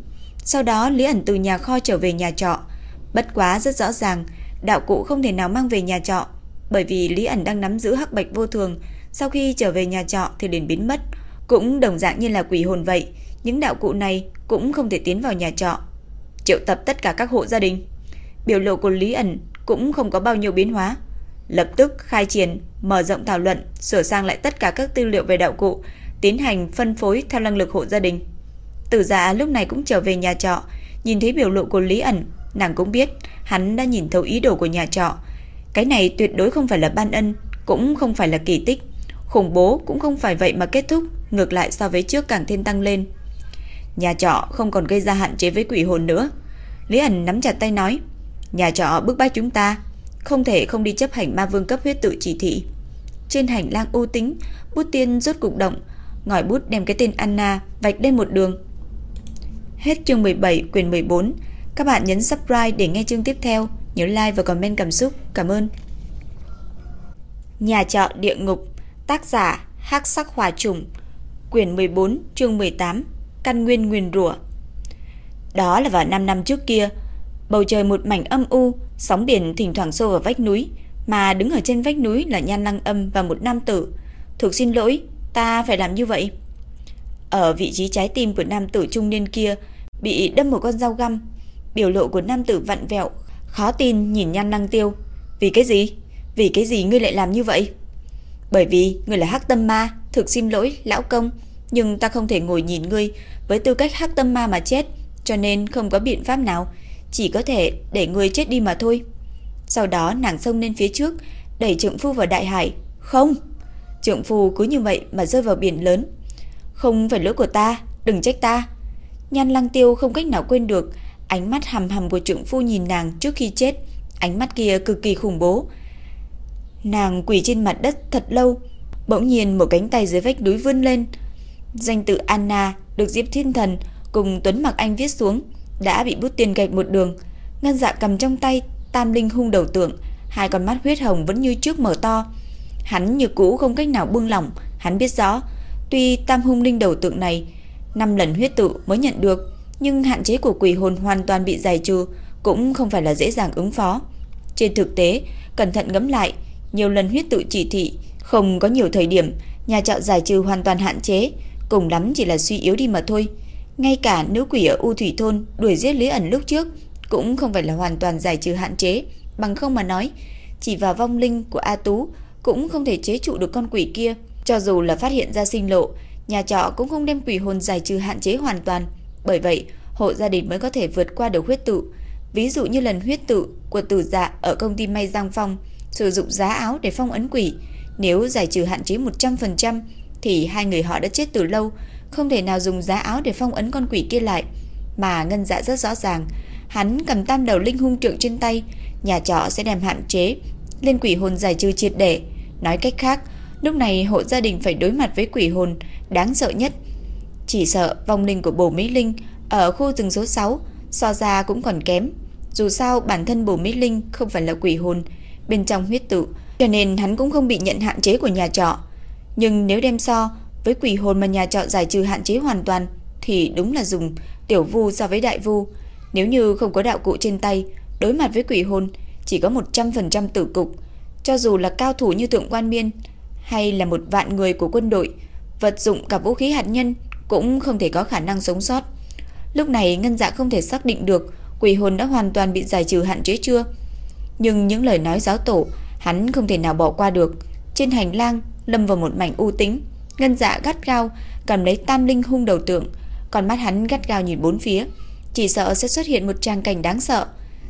Sau đó Lý ẩn từ nhà kho trở về nhà trọ. Bất quá rất rõ ràng, đạo cụ không thể nào mang về nhà trọ, bởi vì Lý ẩn đang nắm giữ hắc bạch vô thường, sau khi trở về nhà trọ thì liền biến mất, cũng đồng dạng như là quỷ hồn vậy, những đạo cụ này cũng không thể tiến vào nhà trọ. Triệu tập tất cả các hộ gia đình. Biểu lộ của Lý ẩn cũng không có bao nhiêu biến hóa. Lập tức khai triển, mở rộng thảo luận, sửa sang lại tất cả các tư liệu về đạo cụ, tiến hành phân phối theo năng lực hộ gia đình. Tử giả lúc này cũng trở về nhà trọ, nhìn thấy biểu lộ của Lý ẩn, nàng cũng biết hắn đã nhìn thấu ý đồ của nhà trọ. Cái này tuyệt đối không phải là ban ân, cũng không phải là kỳ tích. Khủng bố cũng không phải vậy mà kết thúc, ngược lại so với trước càng thêm tăng lên. Nhà trọ không còn gây ra hạn chế với quỷ hồn nữa. Lý ẩn nắm chặt tay nói, nhà trọ bức bách chúng ta, không thể không đi chấp hành ma vương cấp huyết tự chỉ thị. Trên hành lang u tính, bút tiên rốt cục động, ngòi bút đem cái tên Anna vạch lên một đường. Hết chương 17 quyển 14. Các bạn nhấn subscribe để nghe chương tiếp theo, nhớ like và comment cảm xúc. Cảm ơn. Nhà trọ địa ngục, tác giả Hắc Sắc hòa Trùng, quyển 14, chương 18, căn nguyên nguyên rủa. Đó là vào 5 năm trước kia, bầu trời một mảnh âm u, sóng biển thỉnh thoảng xô vào vách núi, mà đứng ở trên vách núi là Nhan Lăng Âm và một nam tử. "Thực xin lỗi, ta phải làm như vậy." Ở vị trí trái tim của nam tử trung niên kia bị đâm một con dao găm, biểu lộ của nam tử vặn vẹo, khó tin nhìn Nhan Lăng Tiêu. "Vì cái gì? Vì cái gì ngươi lại làm như vậy?" "Bởi vì ngươi là Hắc Tâm Ma, thực xin lỗi lão công, nhưng ta không thể ngồi nhìn ngươi với tư cách Hắc Tâm Ma mà chết, cho nên không có biện pháp nào, chỉ có thể để ngươi chết đi mà thôi." Sau đó nàng xông lên phía trước, đẩy trượng phu vào đại hải. "Không!" Trượng phu cứ như vậy mà rơi vào biển lớn. "Không phải lỗi của ta, đừng trách ta." Nhan Lăng Tiêu không cách nào quên được ánh mắt hầm hầm của trượng phu nhìn nàng trước khi chết, ánh mắt kia cực kỳ khủng bố. Nàng quỳ trên mặt đất thật lâu, bỗng nhiên một cánh tay dưới vách núi vươn lên. Danh tự Anna được Diệp Thiên Thần cùng Tuấn Mặc Anh viết xuống, đã bị bút tiền gạch một đường. Ngân Dạ cầm trong tay Tam Linh hung đầu tượng, hai con mắt huyết hồng vẫn như trước mở to. Hắn như cũ không cách nào buông lỏng, hắn biết rõ, tuy Tam Hung Linh đầu tượng này năm lần huyết tự mới nhận được, nhưng hạn chế của quỷ hồn hoàn toàn bị giải trừ cũng không phải là dễ dàng ứng phó. Trên thực tế, cẩn thận ngẫm lại, nhiều lần huyết tự chỉ thị, không có nhiều thời điểm nhà trọ giải trừ hoàn toàn hạn chế, cùng lắm chỉ là suy yếu đi mà thôi. Ngay cả nữ quỷ ở U Thủy thôn đuổi giết Lý ẩn lúc trước cũng không phải là hoàn toàn giải trừ hạn chế, bằng không mà nói, chỉ vào vong linh của A Tú cũng không thể chế trụ được con quỷ kia, cho dù là phát hiện ra sinh lộ, nhà trọ cũng không đem quỷ hồn giải trừ hạn chế hoàn toàn, bởi vậy hộ gia đình mới có thể vượt qua được huyết tự. Ví dụ như lần huyết tự của tử dạ ở công ty may Giang Phong sử dụng giá áo để phong ấn quỷ, nếu giải trừ hạn chế 100% thì hai người họ đã chết từ lâu, không thể nào dùng giá áo để phong ấn con quỷ kia lại. Mà ngân dạ rất rõ ràng, hắn cầm tam đầu linh hung trượng trên tay, nhà trọ sẽ đem hạn chế lên quỷ hồn giải trừ triệt để. Nói cách khác, Lúc này hộ gia đình phải đối mặt với quỷ hồn đáng sợ nhất. Chỉ sợ vong linh của bồ Mỹ Linh ở khu rừng số 6 so ra cũng còn kém. Dù sao bản thân bồ Mỹ Linh không phải là quỷ hồn bên trong huyết tự, cho nên hắn cũng không bị nhận hạn chế của nhà trọ. Nhưng nếu đem so với quỷ hồn mà nhà trọ giải trừ hạn chế hoàn toàn thì đúng là dùng tiểu vu so với đại vu. Nếu như không có đạo cụ trên tay, đối mặt với quỷ hồn chỉ có 100% tử cục. Cho dù là cao thủ như Thượng Quan Miên hay là một vạn người của quân đội, vật dụng cả vũ khí hạt nhân cũng không thể có khả năng sống sót. Lúc này Ngân Dạ không thể xác định được quỷ hồn đã hoàn toàn bị giải trừ hạn chế chưa. Nhưng những lời nói giáo tổ, hắn không thể nào bỏ qua được. Trên hành lang lâm vào một mảnh u tĩnh, Ngân Dạ gắt gao cầm lấy Tam Linh hung đầu tượng, còn mắt hắn gắt gao nhìn bốn phía, chỉ sợ sẽ xuất hiện một trang cảnh đáng sợ.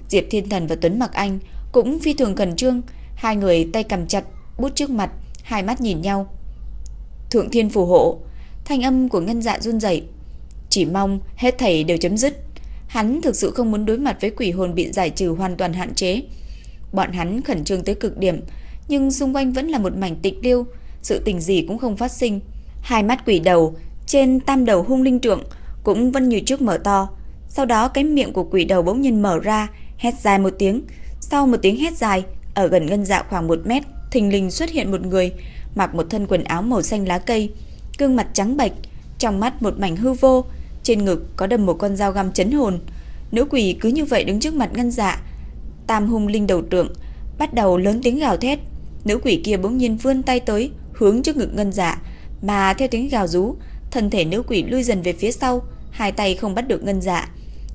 Diệp Thiên Thần và Tuấn Mặc Anh cũng phi thường cần trương, hai người tay cầm chặt bút trước mặt, hai mắt nhìn nhau. Thượng Thiên phù hộ, thanh âm của Ngân Dạ run rẩy, chỉ mong hết thảy đều chấm dứt. Hắn thực sự không muốn đối mặt với quỷ hồn bị giải trừ hoàn toàn hạn chế. Bọn hắn khẩn trương tới cực điểm, nhưng xung quanh vẫn là một mảnh tịch liêu, sự tình gì cũng không phát sinh. Hai mắt quỷ đầu trên tam đầu hung linh trượng cũng vẫn như trước mở to. Sau đó cái miệng của quỷ đầu bỗng nhiên mở ra, hét dài một tiếng. Sau một tiếng hét dài, ở gần ngân dạ khoảng một mét, thình lình xuất hiện một người mặc một thân quần áo màu xanh lá cây, gương mặt trắng bệch, trong mắt một mảnh hư vô, trên ngực có đâm một con dao găm chấn hồn. Nữ quỷ cứ như vậy đứng trước mặt ngân dạ. Tam hung linh đầu trượng bắt đầu lớn tiếng gào thét. Nữ quỷ kia bỗng nhiên vươn tay tới, hướng trước ngực ngân dạ, mà theo tiếng gào rú, thân thể nữ quỷ lui dần về phía sau, hai tay không bắt được ngân dạ.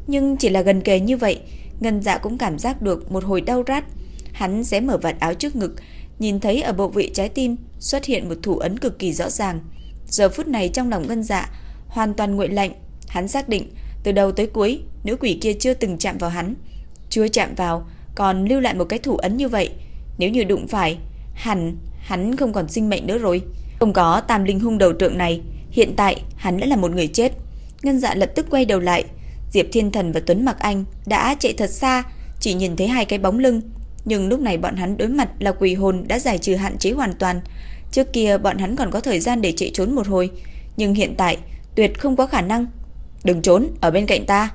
Nhưng chỉ là gần kề như vậy, ngân dạ cũng cảm giác được một hồi đau rát. Hắn sẽ mở vạt áo trước ngực, nhìn thấy ở bộ vị trái tim xuất hiện một thủ ấn cực kỳ rõ ràng. Giờ phút này trong lòng ngân dạ hoàn toàn nguội lạnh, hắn xác định từ đầu tới cuối nữ quỷ kia chưa từng chạm vào hắn, chưa chạm vào còn lưu lại một cái thủ ấn như vậy, nếu như đụng phải, hẳn hắn không còn sinh mệnh nữa rồi. Không có tam linh hung đầu trượng này, hiện tại hắn đã là một người chết. Ngân Dạ lập tức quay đầu lại, Diệp Thiên Thần và Tuấn Mặc Anh đã chạy thật xa, chỉ nhìn thấy hai cái bóng lưng, nhưng lúc này bọn hắn đối mặt là quỷ hồn đã giải trừ hạn chế hoàn toàn. Trước kia bọn hắn còn có thời gian để chạy trốn một hồi, nhưng hiện tại tuyệt không có khả năng. Đừng trốn, ở bên cạnh ta.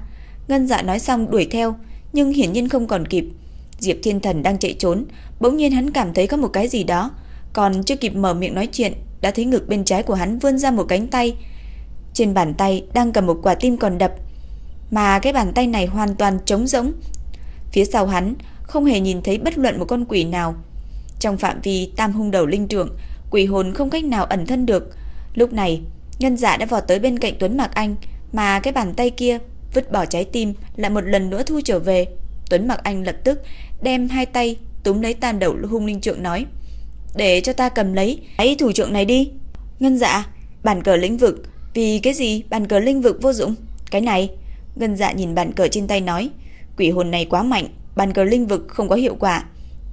Ngân Dạ nói xong đuổi theo, nhưng hiển nhiên không còn kịp. Diệp Thiên Thần đang chạy trốn, bỗng nhiên hắn cảm thấy có một cái gì đó, còn chưa kịp mở miệng nói chuyện, đã thấy ngực bên trái của hắn vươn ra một cánh tay. Trên bàn tay đang cầm một quả tim còn đập, mà cái bàn tay này hoàn toàn trống rỗng. Phía sau hắn không hề nhìn thấy bất luận một con quỷ nào. Trong phạm vi tam hung đầu linh trưởng, quỷ hồn không cách nào ẩn thân được. Lúc này, nhân Dạ đã vọt tới bên cạnh Tuấn Mạc Anh, mà cái bàn tay kia vứt bỏ trái tim lại một lần nữa thu trở về. Tuấn Mạc Anh lập tức đem hai tay túm lấy tam đầu hung linh trượng nói: "Để cho ta cầm lấy ấy thủ trượng này đi." Ngân Dạ, bản cờ lĩnh vực, vì cái gì bản cờ linh vực vô dụng? Cái này, Ngân Dạ nhìn bản cờ trên tay nói, quỷ hồn này quá mạnh, bản cờ linh vực không có hiệu quả.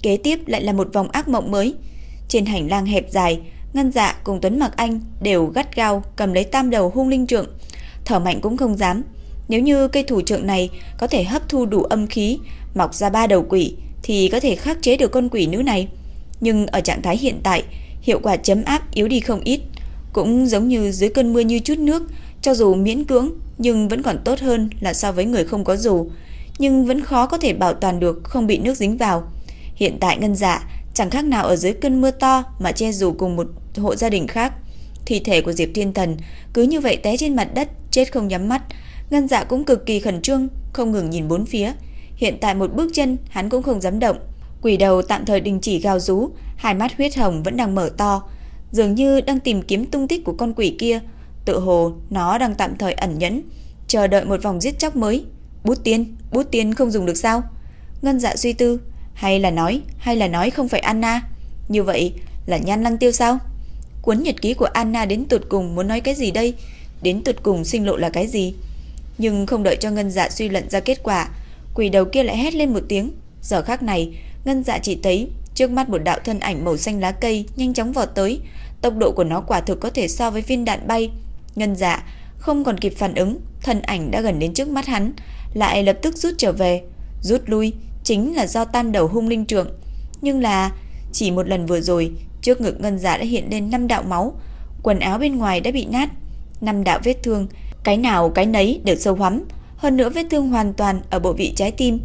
Kế tiếp lại là một vòng ác mộng mới. Trên hành lang hẹp dài, Ngân Dạ cùng Tuấn Mặc Anh đều gắt gao cầm lấy tam đầu hung linh trượng, thở mạnh cũng không dám. Nếu như cây thủ trượng này có thể hấp thu đủ âm khí, mọc ra ba đầu quỷ thì có thể khắc chế được con quỷ nữ này. Nhưng ở trạng thái hiện tại, hiệu quả chấm áp yếu đi không ít, cũng giống như dưới cơn mưa như chút nước, cho dù miễn cưỡng nhưng vẫn còn tốt hơn là so với người không có dù, nhưng vẫn khó có thể bảo toàn được không bị nước dính vào. Hiện tại ngân dạ chẳng khác nào ở dưới cơn mưa to mà che dù cùng một hộ gia đình khác. Thi thể của Diệp Thiên Thần cứ như vậy té trên mặt đất, chết không nhắm mắt. Ngân dạ cũng cực kỳ khẩn trương, không ngừng nhìn bốn phía. Hiện tại một bước chân hắn cũng không dám động. Quỷ đầu tạm thời đình chỉ gào rú, hai mắt huyết hồng vẫn đang mở to, dường như đang tìm kiếm tung tích của con quỷ kia. Tự hồ nó đang tạm thời ẩn nhẫn, chờ đợi một vòng giết chóc mới. Bút tiên, bút tiên không dùng được sao? Ngân dạ suy tư, hay là nói, hay là nói không phải Anna? Như vậy là nhan lăng tiêu sao? Cuốn nhật ký của Anna đến tụt cùng muốn nói cái gì đây? Đến tụt cùng sinh lộ là cái gì? Nhưng không đợi cho Ngân dạ suy luận ra kết quả, quỷ đầu kia lại hét lên một tiếng. Giờ khác này, Ngân dạ chỉ thấy trước mắt một đạo thân ảnh màu xanh lá cây nhanh chóng vọt tới, tốc độ của nó quả thực có thể so với viên đạn bay. Ngân dạ không còn kịp phản ứng, thân ảnh đã gần đến trước mắt hắn, lại lập tức rút trở về. Rút lui chính là do tan đầu hung linh trượng. Nhưng là chỉ một lần vừa rồi, Trước ngực ngân dạ đã hiện lên năm đạo máu, quần áo bên ngoài đã bị nát, năm đạo vết thương, cái nào cái nấy đều sâu hoắm, hơn nữa vết thương hoàn toàn ở bộ vị trái tim.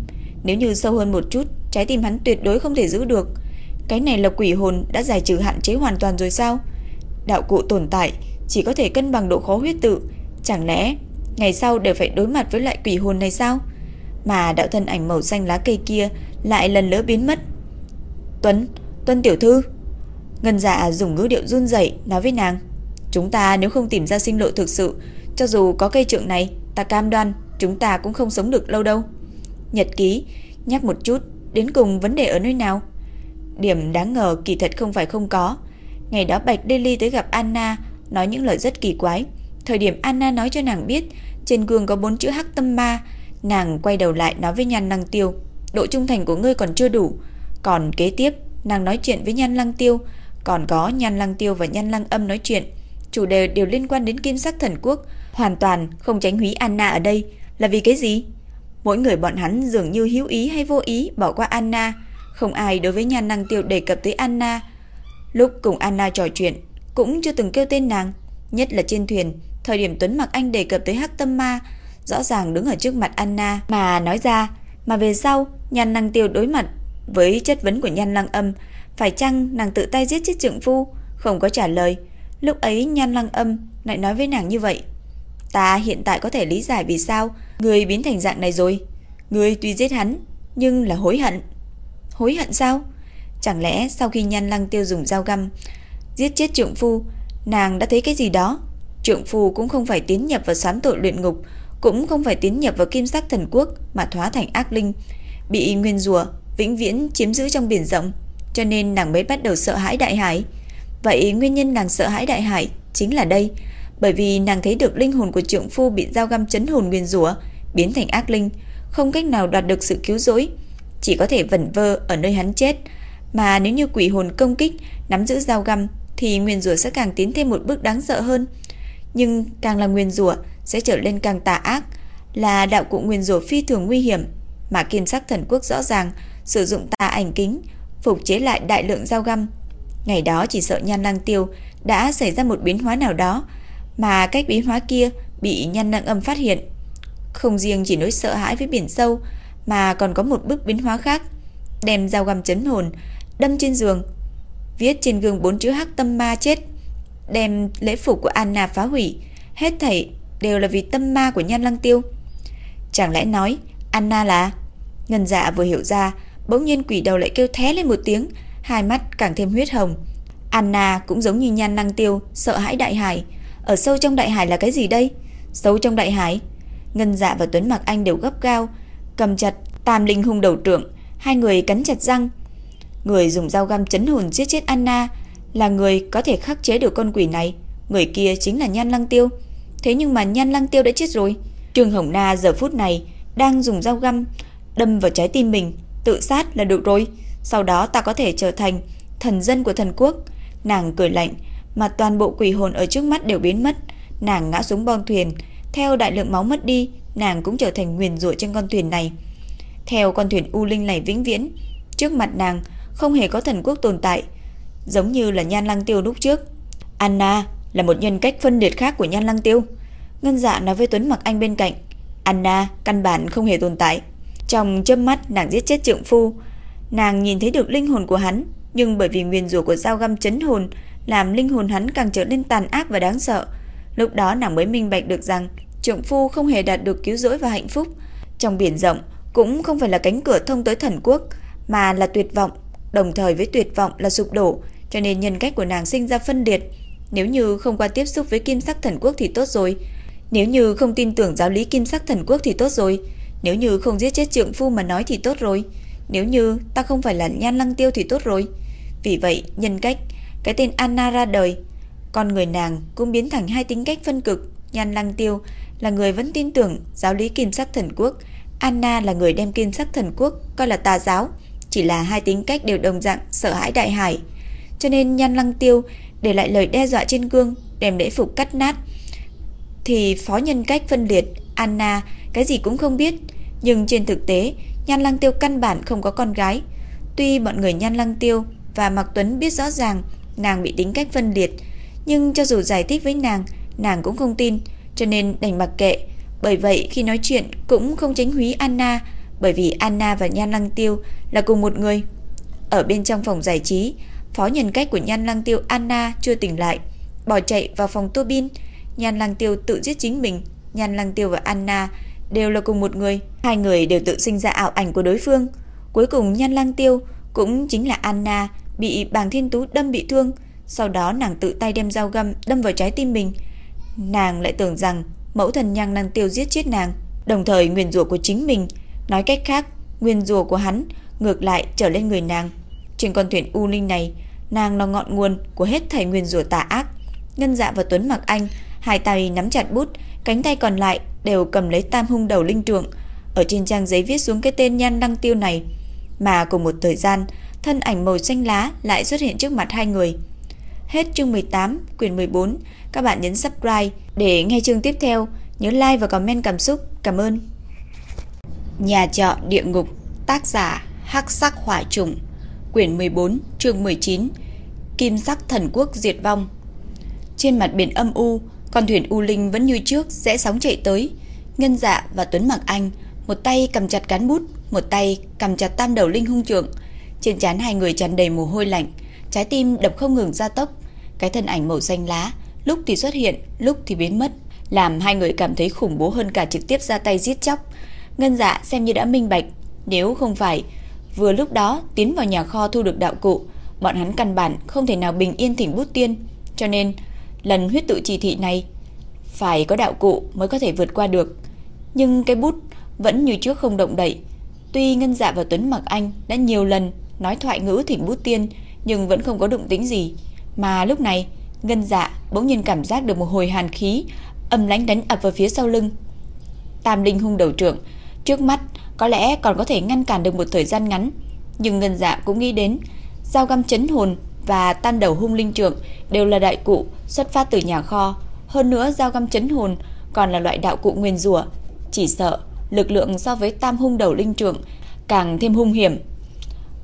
Nếu như sâu hơn một chút, trái tim hắn tuyệt đối không thể giữ được. Cái này là quỷ hồn đã giải trừ hạn chế hoàn toàn rồi sao? Đạo cụ tồn tại chỉ có thể cân bằng độ khó huyết tự, chẳng lẽ ngày sau đều phải đối mặt với loại quỷ hồn này sao? Mà đạo thân ảnh màu xanh lá cây kia lại lần nữa biến mất. Tuấn, Tuân tiểu thư. Ngân Dạ dùng ngữ điệu run rẩy nói với nàng, chúng ta nếu không tìm ra sinh lộ thực sự, cho dù có cây trượng này, ta cam đoan chúng ta cũng không sống được lâu đâu. Nhật ký nhắc một chút, đến cùng vấn đề ở nơi nào? Điểm đáng ngờ kỳ thật không phải không có. Ngày đó Bạch Daily tới gặp Anna, nói những lời rất kỳ quái. Thời điểm Anna nói cho nàng biết trên gương có bốn chữ hắc tâm ma, nàng quay đầu lại nói với Nhan năng Tiêu, độ trung thành của ngươi còn chưa đủ. Còn kế tiếp, nàng nói chuyện với Nhan Lăng Tiêu, còn có Nhan Lăng Tiêu và Nhan Lăng Âm nói chuyện, chủ đề đều liên quan đến Kim Sắc Thần Quốc, hoàn toàn không tránh húy Anna ở đây, là vì cái gì? Mỗi người bọn hắn dường như hữu ý hay vô ý bỏ qua Anna, không ai đối với Nhan năng Tiêu đề cập tới Anna. Lúc cùng Anna trò chuyện, cũng chưa từng kêu tên nàng, nhất là trên thuyền, thời điểm Tuấn Mặc Anh đề cập tới Hắc Tâm Ma, rõ ràng đứng ở trước mặt Anna mà nói ra, mà về sau, Nhan năng Tiêu đối mặt với chất vấn của Nhan năng Âm, phải chăng nàng tự tay giết chết trượng phu, không có trả lời. Lúc ấy Nhan Lăng Âm lại nói với nàng như vậy. Ta hiện tại có thể lý giải vì sao người biến thành dạng này rồi. Người tuy giết hắn, nhưng là hối hận. Hối hận sao? Chẳng lẽ sau khi Nhan Lăng Tiêu dùng dao găm giết chết trượng phu, nàng đã thấy cái gì đó? Trượng phu cũng không phải tiến nhập vào sám tội luyện ngục, cũng không phải tiến nhập vào kim sắc thần quốc mà thoá thành ác linh, bị nguyên rùa vĩnh viễn chiếm giữ trong biển rộng, cho nên nàng mới bắt đầu sợ hãi đại hải. Vậy nguyên nhân nàng sợ hãi đại hải chính là đây, bởi vì nàng thấy được linh hồn của trượng phu bị dao găm chấn hồn nguyên rùa biến thành ác linh, không cách nào đoạt được sự cứu rỗi, chỉ có thể vẩn vơ ở nơi hắn chết, mà nếu như quỷ hồn công kích, nắm giữ dao găm thì nguyên rủa sẽ càng tiến thêm một bước đáng sợ hơn. Nhưng càng là nguyên rủa sẽ trở lên càng tà ác, là đạo cụ nguyên rủa phi thường nguy hiểm, mà Kim Sắc Thần Quốc rõ ràng sử dụng tà ảnh kính phục chế lại đại lượng dao găm. Ngày đó chỉ sợ Nhan Lăng Tiêu đã xảy ra một biến hóa nào đó, mà cách biến hóa kia bị Nhan Lăng Âm phát hiện. Không riêng chỉ nỗi sợ hãi với biển sâu, mà còn có một bước biến hóa khác, đem dao găm chấn hồn đâm trên giường, viết trên gương bốn chữ hắc tâm ma chết, đem lễ phục của Anna phá hủy, hết thảy đều là vì tâm ma của Nhan Lăng Tiêu. Chẳng lẽ nói Anna là Ngân Dạ vừa hiểu ra, bỗng nhiên quỷ đầu lại kêu thé lên một tiếng, hai mắt càng thêm huyết hồng. Anna cũng giống như Nhan Lăng Tiêu, sợ hãi đại hải. Ở sâu trong đại hải là cái gì đây? Sâu trong đại hải? Ngân Dạ và Tuấn Mặc Anh đều gấp gao, cầm chặt Tam Linh hung đầu trượng, hai người cắn chặt răng. Người dùng dao găm chấn hồn giết chết Anna là người có thể khắc chế được con quỷ này, người kia chính là Nhan Lăng Tiêu. Thế nhưng mà Nhan Lăng Tiêu đã chết rồi. Trương Hồng Na giờ phút này đang dùng dao găm đâm vào trái tim mình, tự sát là được rồi, sau đó ta có thể trở thành thần dân của thần quốc. Nàng cười lạnh, mà toàn bộ quỷ hồn ở trước mắt đều biến mất, nàng ngã xuống bong thuyền, theo đại lượng máu mất đi, nàng cũng trở thành nguyền rủa trên con thuyền này. Theo con thuyền u linh này vĩnh viễn, trước mặt nàng không hề có thần quốc tồn tại, giống như là Nhan Lăng Tiêu lúc trước. Anna là một nhân cách phân liệt khác của Nhan Lăng Tiêu. Ngân Dạ nói với Tuấn Mặc Anh bên cạnh, Anna căn bản không hề tồn tại. Trong chớp mắt nàng giết chết trượng phu, nàng nhìn thấy được linh hồn của hắn, nhưng bởi vì nguyên rủa của dao găm chấn hồn làm linh hồn hắn càng trở nên tàn ác và đáng sợ. Lúc đó nàng mới minh bạch được rằng trượng phu không hề đạt được cứu rỗi và hạnh phúc. Trong biển rộng cũng không phải là cánh cửa thông tới thần quốc, mà là tuyệt vọng, đồng thời với tuyệt vọng là sụp đổ, cho nên nhân cách của nàng sinh ra phân liệt. Nếu như không qua tiếp xúc với kim sắc thần quốc thì tốt rồi, nếu như không tin tưởng giáo lý kim sắc thần quốc thì tốt rồi, nếu như không giết chết trượng phu mà nói thì tốt rồi, nếu như ta không phải là nhan lăng tiêu thì tốt rồi. Vì vậy, nhân cách, cái tên Anna ra đời, con người nàng cũng biến thành hai tính cách phân cực, nhan lăng tiêu là người vẫn tin tưởng giáo lý kim sắc thần quốc, Anna là người đem kim sắc thần quốc coi là tà giáo, chỉ là hai tính cách đều đồng dạng sợ hãi đại hải. Cho nên Nhan Lăng Tiêu để lại lời đe dọa trên gương, đem lễ phục cắt nát. Thì phó nhân cách phân liệt, Anna cái gì cũng không biết, nhưng trên thực tế, Nhan Lăng Tiêu căn bản không có con gái. Tuy bọn người Nhan Lăng Tiêu và Mạc Tuấn biết rõ ràng nàng bị tính cách phân liệt, nhưng cho dù giải thích với nàng, nàng cũng không tin, cho nên đành mặc kệ. Bởi vậy khi nói chuyện cũng không tránh húy Anna, bởi vì Anna và Nhan Lăng Tiêu là cùng một người. Ở bên trong phòng giải trí, phó nhân cách của Nhan Lăng Tiêu Anna chưa tỉnh lại, bỏ chạy vào phòng tô bin. Nhan Lăng Tiêu tự giết chính mình, Nhan Lăng Tiêu và Anna đều là cùng một người, hai người đều tự sinh ra ảo ảnh của đối phương. Cuối cùng Nhan Lăng Tiêu cũng chính là Anna bị Bàng Thiên Tú đâm bị thương, sau đó nàng tự tay đem dao găm đâm vào trái tim mình. Nàng lại tưởng rằng mẫu thần nhang năng Tiêu giết chết nàng, đồng thời nguyền rủa của chính mình, nói cách khác, nguyên rủa của hắn ngược lại trở lên người nàng. Trên con thuyền u linh này, nàng là ngọn nguồn của hết thảy nguyên rủa tà ác. Ngân Dạ và Tuấn Mặc Anh hai tay nắm chặt bút, cánh tay còn lại đều cầm lấy tam hung đầu linh trượng, ở trên trang giấy viết xuống cái tên Nhan Đăng Tiêu này, mà cùng một thời gian, thân ảnh màu xanh lá lại xuất hiện trước mặt hai người. Hết chương 18, quyển 14, các bạn nhấn subscribe để nghe chương tiếp theo, nhớ like và comment cảm xúc. Cảm ơn. Nhà trọ địa ngục, tác giả Hắc Sắc Hỏa Trùng, quyển 14, chương 19. Kim sắc thần quốc diệt vong. Trên mặt biển âm u, con thuyền U Linh vẫn như trước sẽ sóng chạy tới. Ngân Dạ và Tuấn Mặc Anh, một tay cầm chặt cán bút, một tay cầm chặt tam đầu linh hung trượng. Trên trán hai người tràn đầy mồ hôi lạnh, trái tim đập không ngừng gia tốc. Cái thân ảnh màu xanh lá, lúc thì xuất hiện, lúc thì biến mất, làm hai người cảm thấy khủng bố hơn cả trực tiếp ra tay giết chóc. Ngân Dạ xem như đã minh bạch, nếu không phải vừa lúc đó tiến vào nhà kho thu được đạo cụ, bọn hắn căn bản không thể nào bình yên thỉnh bút tiên, cho nên lần huyết tự chỉ thị này phải có đạo cụ mới có thể vượt qua được. Nhưng cái bút vẫn như trước không động đậy. Tuy Ngân Dạ và Tuấn Mặc Anh đã nhiều lần nói thoại ngữ thỉnh bút tiên, nhưng vẫn không có động tĩnh gì. Mà lúc này, Ngân Dạ bỗng nhiên cảm giác được một hồi hàn khí âm lãnh đánh ập vào phía sau lưng. Tam Linh hung đầu trưởng, trước mắt có lẽ còn có thể ngăn cản được một thời gian ngắn, nhưng Ngân Dạ cũng nghĩ đến dao găm chấn hồn và tam đầu hung linh trượng đều là đại cụ xuất phát từ nhà kho, hơn nữa dao găm chấn hồn còn là loại đạo cụ nguyên rủa, chỉ sợ lực lượng so với tam hung đầu linh trượng càng thêm hung hiểm.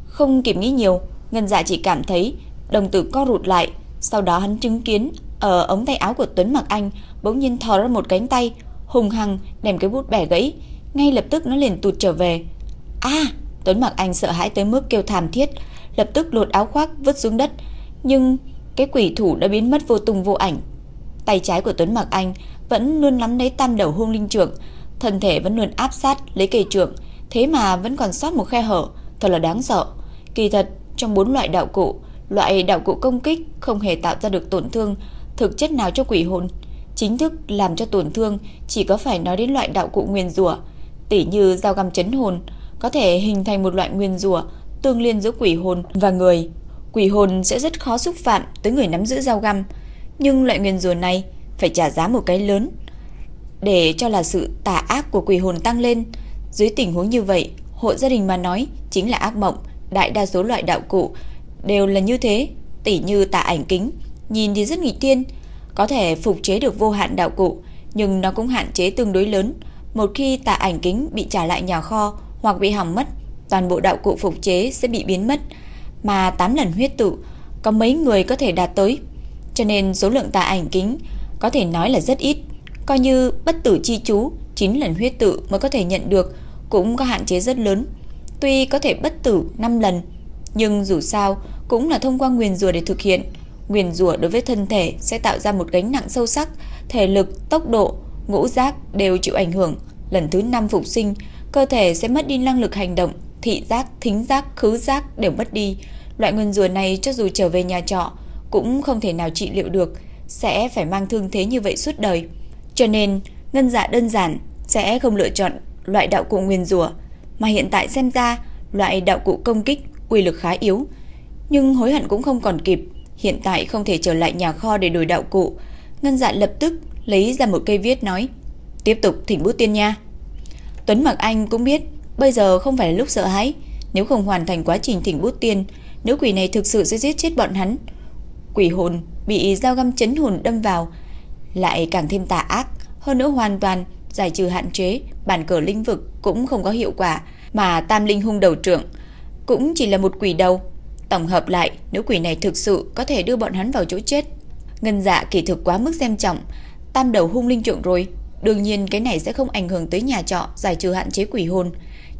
Không kịp nghĩ nhiều, Ngân Dạ chỉ cảm thấy đồng tử co rụt lại, sau đó hắn chứng kiến ở ống tay áo của Tuấn Mặc Anh bỗng nhiên thò ra một cánh tay, hùng hăng đem cái bút bẻ gãy, ngay lập tức nó liền tụt trở về. A! Tuấn Mặc Anh sợ hãi tới mức kêu thảm thiết, lập tức lột áo khoác vứt xuống đất, nhưng cái quỷ thủ đã biến mất vô tung vô ảnh. Tay trái của Tuấn Mặc Anh vẫn luôn nắm lấy tam đầu hung linh trượng, thân thể vẫn luôn áp sát lấy cây trượng, thế mà vẫn còn sót một khe hở, thật là đáng sợ. Kỳ thật, trong bốn loại đạo cụ, loại đạo cụ công kích không hề tạo ra được tổn thương thực chất nào cho quỷ hồn. Chính thức làm cho tổn thương chỉ có phải nói đến loại đạo cụ nguyên rủa, tỉ như dao găm chấn hồn, có thể hình thành một loại nguyên rủa tương liên giữa quỷ hồn và người. Quỷ hồn sẽ rất khó xúc phạm tới người nắm giữ dao găm, nhưng loại nguyên rủa này phải trả giá một cái lớn để cho là sự tà ác của quỷ hồn tăng lên. Dưới tình huống như vậy, hộ gia đình mà nói chính là ác mộng, đại đa số loại đạo cụ đều là như thế, tỉ như tà ảnh kính, nhìn thì rất nghịch thiên, có thể phục chế được vô hạn đạo cụ, nhưng nó cũng hạn chế tương đối lớn. Một khi tà ảnh kính bị trả lại nhà kho hoặc bị hỏng mất, toàn bộ đạo cụ phục chế sẽ bị biến mất, mà 8 lần huyết tự có mấy người có thể đạt tới. Cho nên số lượng tà ảnh kính có thể nói là rất ít, coi như bất tử chi chú 9 lần huyết tự mới có thể nhận được cũng có hạn chế rất lớn. Tuy có thể bất tử 5 lần, nhưng dù sao cũng là thông qua nguyền rùa để thực hiện. Nguyền rùa đối với thân thể sẽ tạo ra một gánh nặng sâu sắc, thể lực, tốc độ, ngũ giác đều chịu ảnh hưởng. Lần thứ 5 phục sinh, cơ thể sẽ mất đi năng lực hành động, thị giác, thính giác, khứ giác đều mất đi. Loại nguyên rùa này cho dù trở về nhà trọ cũng không thể nào trị liệu được, sẽ phải mang thương thế như vậy suốt đời. Cho nên, ngân dạ đơn giản sẽ không lựa chọn loại đạo cụ nguyên rùa, mà hiện tại xem ra loại đạo cụ công kích quy lực khá yếu, nhưng hối hận cũng không còn kịp, hiện tại không thể trở lại nhà kho để đổi đạo cụ. Ngân dạ lập tức lấy ra một cây viết nói, tiếp tục thỉnh bút tiên nha. Tuấn Mặc Anh cũng biết Bây giờ không phải là lúc sợ hãi, nếu không hoàn thành quá trình thỉnh bút tiên, nữ quỷ này thực sự sẽ giết chết bọn hắn. Quỷ hồn bị dao găm chấn hồn đâm vào, lại càng thêm tà ác, hơn nữa hoàn toàn giải trừ hạn chế, bản cờ linh vực cũng không có hiệu quả, mà Tam Linh hung đầu trưởng cũng chỉ là một quỷ đầu. Tổng hợp lại, nữ quỷ này thực sự có thể đưa bọn hắn vào chỗ chết. Ngân dạ kỳ thực quá mức xem trọng, tam đầu hung linh trượng rồi. Đương nhiên cái này sẽ không ảnh hưởng tới nhà trọ giải trừ hạn chế quỷ hồn.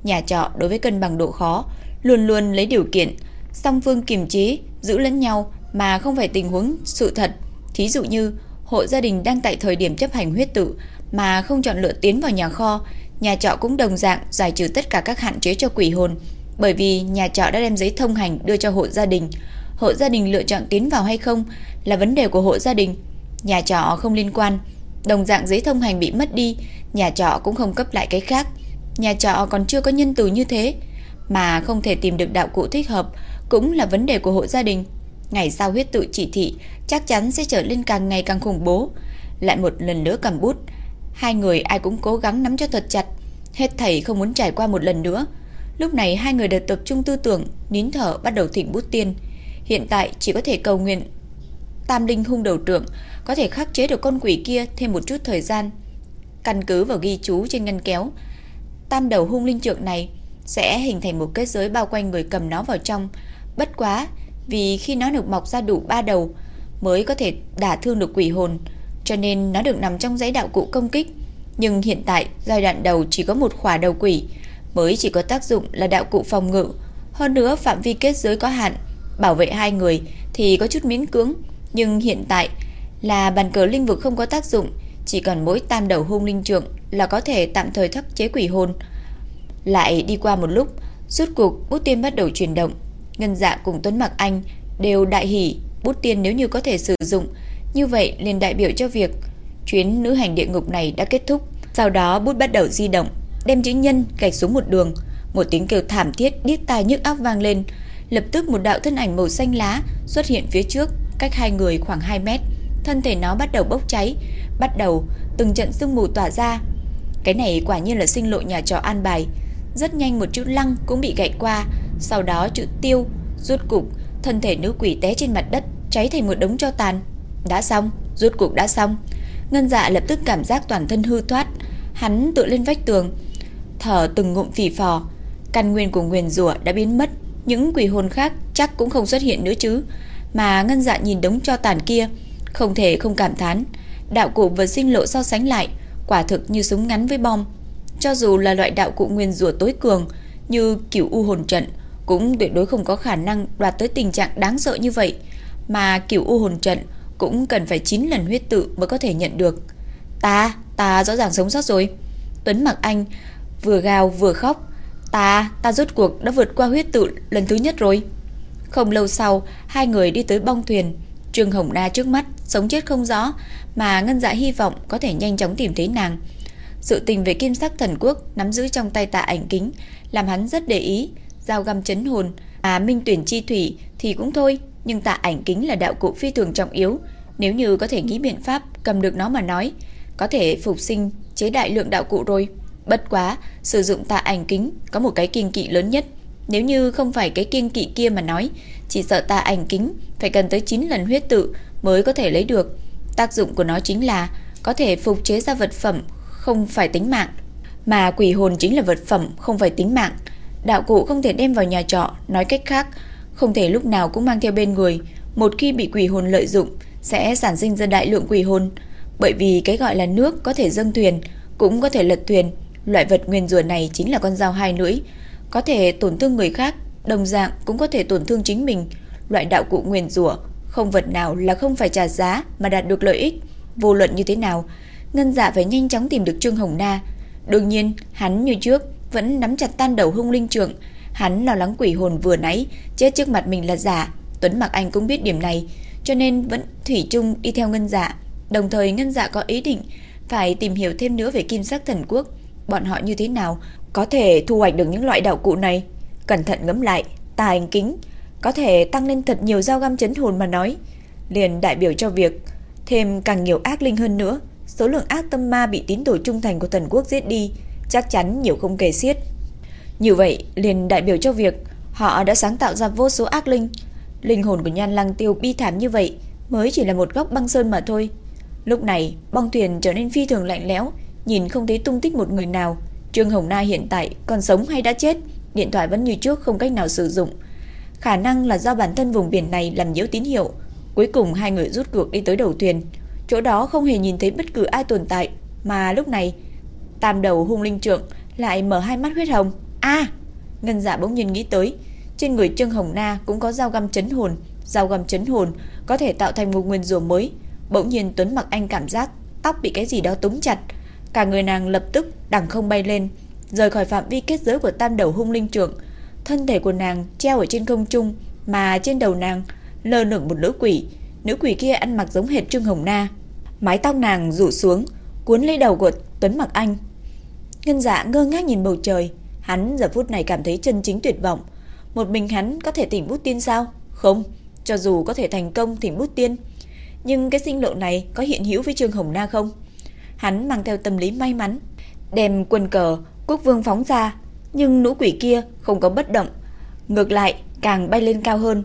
Nhà trọ đối với cân bằng độ khó, luôn luôn lấy điều kiện, song phương kiềm chế, giữ lẫn nhau mà không phải tình huống sự thật. Thí dụ như, hộ gia đình đang tại thời điểm chấp hành huyết tự mà không chọn lựa tiến vào nhà kho, nhà trọ cũng đồng dạng giải trừ tất cả các hạn chế cho quỷ hồn, bởi vì nhà trọ đã đem giấy thông hành đưa cho hộ gia đình. Hộ gia đình lựa chọn tiến vào hay không là vấn đề của hộ gia đình, nhà trọ không liên quan. Đồng dạng giấy thông hành bị mất đi, nhà trọ cũng không cấp lại cái khác. Nhà trọ còn chưa có nhân từ như thế, mà không thể tìm được đạo cụ thích hợp cũng là vấn đề của hộ gia đình. Ngày sau huyết tự chỉ thị chắc chắn sẽ trở lên càng ngày càng khủng bố. Lại một lần nữa cầm bút, hai người ai cũng cố gắng nắm cho thật chặt, hết thảy không muốn trải qua một lần nữa. Lúc này hai người đều tập trung tư tưởng, nín thở bắt đầu thỉnh bút tiên. Hiện tại chỉ có thể cầu nguyện Tam linh hung đầu trưởng có thể khắc chế được con quỷ kia thêm một chút thời gian. Căn cứ vào ghi chú trên ngân kéo, tam đầu hung linh trượng này sẽ hình thành một kết giới bao quanh người cầm nó vào trong. Bất quá, vì khi nó được mọc ra đủ ba đầu mới có thể đả thương được quỷ hồn, cho nên nó được nằm trong giấy đạo cụ công kích. Nhưng hiện tại, giai đoạn đầu chỉ có một khỏa đầu quỷ, mới chỉ có tác dụng là đạo cụ phòng ngự. Hơn nữa, phạm vi kết giới có hạn, bảo vệ hai người thì có chút miễn cưỡng. Nhưng hiện tại là bàn cờ linh vực không có tác dụng, chỉ còn mỗi tam đầu hung linh trượng là có thể tạm thời thắc chế quỷ hồn. Lại đi qua một lúc, rút cuộc bút tiên bắt đầu chuyển động. Ngân dạ cùng Tuấn Mặc Anh đều đại hỉ, bút tiên nếu như có thể sử dụng, như vậy liền đại biểu cho việc chuyến nữ hành địa ngục này đã kết thúc. Sau đó bút bắt đầu di động, đem chữ nhân gạch xuống một đường, một tiếng kêu thảm thiết điếc tai nhức óc vang lên, lập tức một đạo thân ảnh màu xanh lá xuất hiện phía trước, cách hai người khoảng 2 mét. Thân thể nó bắt đầu bốc cháy, bắt đầu từng trận sương mù tỏa ra. Cái này quả nhiên là sinh lộ nhà trọ an bài. Rất nhanh một chữ lăng cũng bị gãy qua, sau đó chữ tiêu, rút cục, thân thể nữ quỷ té trên mặt đất, cháy thành một đống cho tàn. Đã xong, rút cục đã xong. Ngân dạ lập tức cảm giác toàn thân hư thoát, hắn tựa lên vách tường, thở từng ngụm phì phò. Căn nguyên của nguyền rủa đã biến mất, những quỷ hồn khác chắc cũng không xuất hiện nữa chứ. Mà ngân dạ nhìn đống cho tàn kia, không thể không cảm thán, đạo cụ và sinh lộ so sánh lại, quả thực như súng ngắn với bom. Cho dù là loại đạo cụ nguyên rủa tối cường như kiểu u hồn trận, cũng tuyệt đối không có khả năng đoạt tới tình trạng đáng sợ như vậy, mà kiểu u hồn trận cũng cần phải 9 lần huyết tự mới có thể nhận được. Ta, ta rõ ràng sống sót rồi. Tuấn Mặc Anh vừa gào vừa khóc. Ta, ta rốt cuộc đã vượt qua huyết tự lần thứ nhất rồi. Không lâu sau, hai người đi tới bong thuyền. Trương Hồng Na trước mắt, sống chết không rõ, mà Ngân Dạ hy vọng có thể nhanh chóng tìm thấy nàng. Sự tình về kim sắc thần quốc nắm giữ trong tay tạ ảnh kính, làm hắn rất để ý, giao găm chấn hồn, à minh tuyển chi thủy thì cũng thôi, nhưng tạ ảnh kính là đạo cụ phi thường trọng yếu, nếu như có thể nghĩ biện pháp cầm được nó mà nói, có thể phục sinh chế đại lượng đạo cụ rồi. Bất quá, sử dụng tạ ảnh kính có một cái kiên kỵ lớn nhất, nếu như không phải cái kiên kỵ kia mà nói, chỉ sợ tạ ảnh kính phải cần tới 9 lần huyết tự mới có thể lấy được. Tác dụng của nó chính là có thể phục chế ra vật phẩm không phải tính mạng, mà quỷ hồn chính là vật phẩm không phải tính mạng. Đạo cụ không thể đem vào nhà trọ, nói cách khác, không thể lúc nào cũng mang theo bên người, một khi bị quỷ hồn lợi dụng sẽ sản sinh ra đại lượng quỷ hồn, bởi vì cái gọi là nước có thể dâng thuyền, cũng có thể lật thuyền, loại vật nguyên rùa này chính là con dao hai lưỡi, có thể tổn thương người khác, đồng dạng cũng có thể tổn thương chính mình. Loại đạo cụ nguyên rùa, không vật nào là không phải trả giá mà đạt được lợi ích, vô luận như thế nào, Ngân Dạ phải nhanh chóng tìm được Trương Hồng Na. Đương nhiên, hắn như trước vẫn nắm chặt tan đầu hung linh trượng, hắn lo lắng quỷ hồn vừa nãy chết trước mặt mình là giả. Tuấn Mặc Anh cũng biết điểm này, cho nên vẫn thủy chung đi theo Ngân Dạ. Đồng thời Ngân Dạ có ý định phải tìm hiểu thêm nữa về Kim Sắc Thần Quốc, bọn họ như thế nào có thể thu hoạch được những loại đạo cụ này. Cẩn thận ngẫm lại, tài hành kính có thể tăng lên thật nhiều dao găm chấn hồn mà nói, liền đại biểu cho việc thêm càng nhiều ác linh hơn nữa số lượng ác tâm ma bị tín đồ trung thành của thần quốc giết đi chắc chắn nhiều không kể xiết. Như vậy liền đại biểu cho việc họ đã sáng tạo ra vô số ác linh. Linh hồn của Nhan Lăng Tiêu bi thảm như vậy mới chỉ là một góc băng sơn mà thôi. Lúc này, bong thuyền trở nên phi thường lạnh lẽo, nhìn không thấy tung tích một người nào. Trương Hồng Na hiện tại còn sống hay đã chết, điện thoại vẫn như trước không cách nào sử dụng. khả năng là do bản thân vùng biển này làm nhiễu tín hiệu. Cuối cùng hai người rút cuộc đi tới đầu thuyền, chỗ đó không hề nhìn thấy bất cứ ai tồn tại, mà lúc này tam đầu hung linh trượng lại mở hai mắt huyết hồng. A! Ngân Dạ bỗng nhiên nghĩ tới, trên người Trương Hồng Na cũng có dao găm chấn hồn, dao găm chấn hồn có thể tạo thành một nguyên rùa mới. Bỗng nhiên Tuấn Mặc Anh cảm giác tóc bị cái gì đó túm chặt, cả người nàng lập tức đằng không bay lên, rời khỏi phạm vi kết giới của tam đầu hung linh trượng. Thân thể của nàng treo ở trên không trung, mà trên đầu nàng lơ lửng một nữ quỷ. Nữ quỷ kia ăn mặc giống hệt Trương Hồng Na. Mái tóc nàng rủ xuống, cuốn lấy đầu của Tuấn Mặc Anh. Ngân Dạ ngơ ngác nhìn bầu trời, hắn giờ phút này cảm thấy chân chính tuyệt vọng. Một mình hắn có thể tỉnh bút tiên sao? Không, cho dù có thể thành công tỉnh bút tiên, nhưng cái sinh lộ này có hiện hữu với Trương Hồng Na không? Hắn mang theo tâm lý may mắn, đem quân cờ quốc vương phóng ra, nhưng nữ quỷ kia không có bất động, ngược lại càng bay lên cao hơn.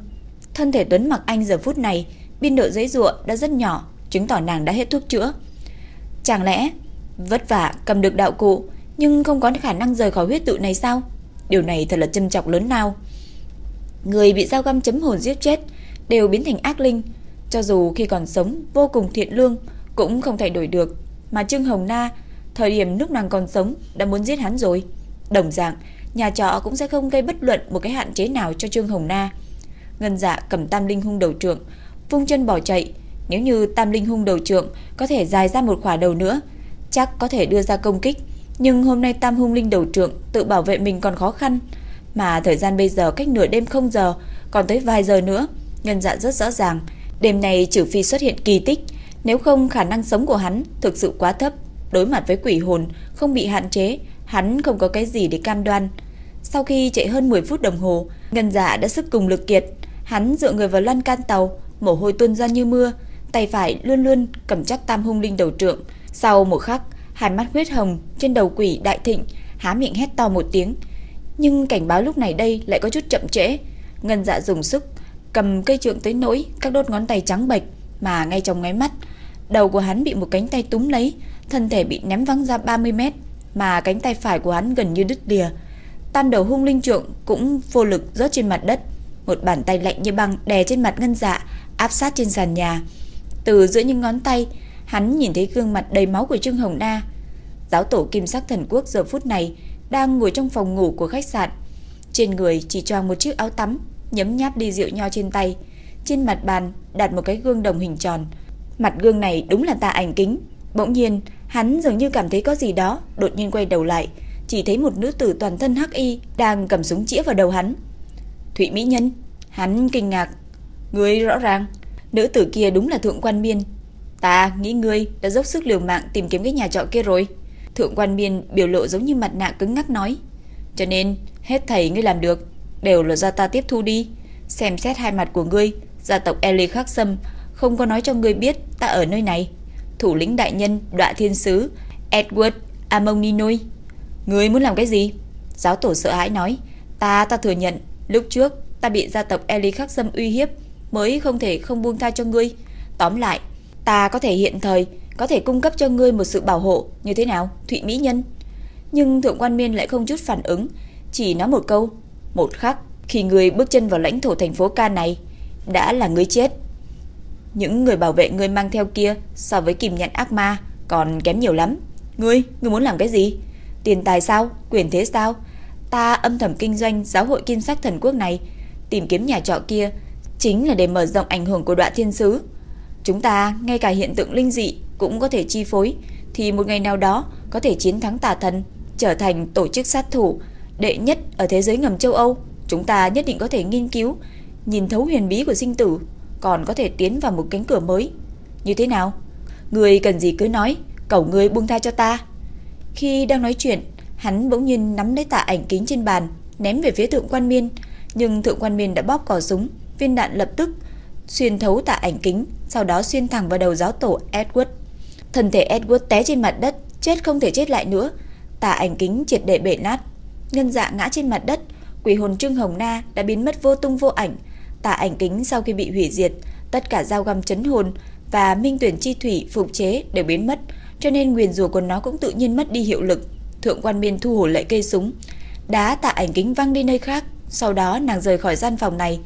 Thân thể Tuấn Mặc Anh giờ phút này, biên độ giấy rụa đã rất nhỏ, chứng tỏ nàng đã hết thuốc chữa. Chẳng lẽ vất vả cầm được đạo cụ nhưng không có khả năng rời khỏi huyết tự này sao? Điều này thật là châm chọc lớn nào. Người bị dao găm chấm hồn giết chết đều biến thành ác linh, cho dù khi còn sống vô cùng thiện lương cũng không thay đổi được, mà Trương Hồng Na thời điểm lúc nàng còn sống đã muốn giết hắn rồi. Đồng dạng, nhà trọ cũng sẽ không gây bất luận một cái hạn chế nào cho Trương Hồng Na. Ngân Dạ cầm Tam Linh hung đầu trượng, vung chân bỏ chạy, nếu như Tam Linh hung đầu trượng có thể dài ra một khỏa đầu nữa, chắc có thể đưa ra công kích, nhưng hôm nay Tam hung linh đầu trượng tự bảo vệ mình còn khó khăn, mà thời gian bây giờ cách nửa đêm không giờ, còn tới vài giờ nữa, Ngân Dạ rất rõ ràng, đêm này trừ phi xuất hiện kỳ tích, nếu không khả năng sống của hắn thực sự quá thấp, đối mặt với quỷ hồn không bị hạn chế, hắn không có cái gì để cam đoan. Sau khi chạy hơn 10 phút đồng hồ, Ngân Dạ đã sức cùng lực kiệt, hắn dựa người vào lan can tàu, mồ hôi tuôn ra như mưa, tay phải luôn luôn cầm chắc tam hung linh đầu trượng. Sau một khắc, hai mắt huyết hồng trên đầu quỷ đại thịnh, há miệng hét to một tiếng. Nhưng cảnh báo lúc này đây lại có chút chậm trễ. Ngân Dạ dùng sức cầm cây trượng tới nỗi các đốt ngón tay trắng bệch, mà ngay trong ngáy mắt, đầu của hắn bị một cánh tay túm lấy, thân thể bị ném văng ra 30 mét, mà cánh tay phải của hắn gần như đứt lìa. Tam đầu hung linh trượng cũng vô lực rớt trên mặt đất, một bàn tay lạnh như băng đè trên mặt ngân dạ, áp sát trên sàn nhà. Từ giữa những ngón tay, hắn nhìn thấy gương mặt đầy máu của Trương Hồng Na. Giáo tổ Kim Sắc Thần Quốc giờ phút này đang ngồi trong phòng ngủ của khách sạn. Trên người chỉ choàng một chiếc áo tắm, nhấm nháp đi rượu nho trên tay. Trên mặt bàn đặt một cái gương đồng hình tròn. Mặt gương này đúng là tà ảnh kính. Bỗng nhiên, hắn dường như cảm thấy có gì đó, đột nhiên quay đầu lại, chỉ thấy một nữ tử toàn thân hắc y đang cầm súng chĩa vào đầu hắn. Thụy Mỹ Nhân, hắn kinh ngạc. Ngươi rõ ràng, nữ tử kia đúng là Thượng Quan Miên. Ta nghĩ ngươi đã dốc sức liều mạng tìm kiếm cái nhà trọ kia rồi. Thượng Quan Miên biểu lộ giống như mặt nạ cứng ngắc nói. Cho nên, hết thầy ngươi làm được, đều là do ta tiếp thu đi. Xem xét hai mặt của ngươi, gia tộc Eli Khắc Sâm không có nói cho ngươi biết ta ở nơi này. Thủ lĩnh đại nhân, đọa thiên sứ, Edward Amoninoi. Ngươi muốn làm cái gì? Giáo tổ sợ hãi nói. Ta, ta thừa nhận, lúc trước ta bị gia tộc Eli Khắc xâm uy hiếp, mới không thể không buông tha cho ngươi. Tóm lại, ta có thể hiện thời, có thể cung cấp cho ngươi một sự bảo hộ như thế nào, Thụy Mỹ Nhân? Nhưng Thượng Quan Miên lại không chút phản ứng, chỉ nói một câu, một khắc khi ngươi bước chân vào lãnh thổ thành phố ca này, đã là ngươi chết. Những người bảo vệ ngươi mang theo kia so với kìm nhận ác ma còn kém nhiều lắm. Ngươi, ngươi muốn làm cái gì? Tiền tài sao? Quyền thế sao? Ta âm thầm kinh doanh giáo hội kim sắc thần quốc này, tìm kiếm nhà trọ kia chính là để mở rộng ảnh hưởng của đoạn thiên sứ. Chúng ta, ngay cả hiện tượng linh dị cũng có thể chi phối, thì một ngày nào đó có thể chiến thắng tà thần, trở thành tổ chức sát thủ đệ nhất ở thế giới ngầm châu Âu. Chúng ta nhất định có thể nghiên cứu, nhìn thấu huyền bí của sinh tử, còn có thể tiến vào một cánh cửa mới. Như thế nào? Người cần gì cứ nói, cầu người buông tha cho ta. Khi đang nói chuyện, hắn bỗng nhiên nắm lấy tạ ảnh kính trên bàn, ném về phía thượng quan miên, nhưng thượng quan miên đã bóp cò súng, viên đạn lập tức xuyên thấu tạ ảnh kính, sau đó xuyên thẳng vào đầu giáo tổ Edward. Thân thể Edward té trên mặt đất, chết không thể chết lại nữa. Tạ ảnh kính triệt để bể nát, ngân dạ ngã trên mặt đất, quỷ hồn Trương Hồng Na đã biến mất vô tung vô ảnh tả ảnh kính sau khi bị hủy diệt, tất cả dao găm chấn hồn và minh tuyển chi thủy phục chế đều biến mất, cho nên nguyền rủa của nó cũng tự nhiên mất đi hiệu lực. Thượng quan Miên thu hồi lại cây súng, đá tạ ảnh kính văng đi nơi khác, Sau đó nàng rời khỏi gian phòng này.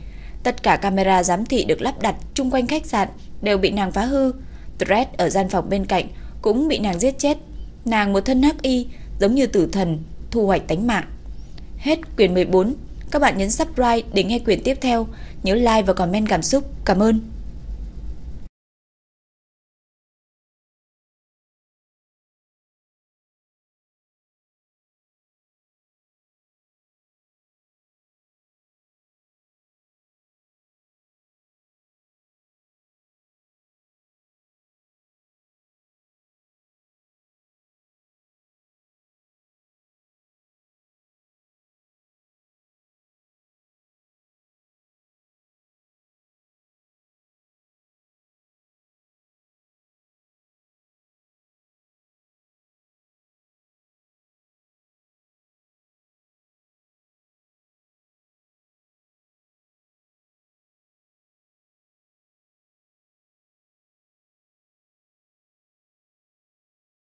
Tất cả camera giám thị được lắp đặt chung quanh khách sạn đều bị nàng phá hư. Dredd ở gian phòng bên cạnh cũng bị nàng giết chết. Nàng một thân hắc y, giống như tử thần, thu hoạch tánh mạng. Hết quyền 14. Các bạn nhấn subscribe để nghe quyển tiếp theo. Nhớ like và comment cảm xúc. Cảm ơn.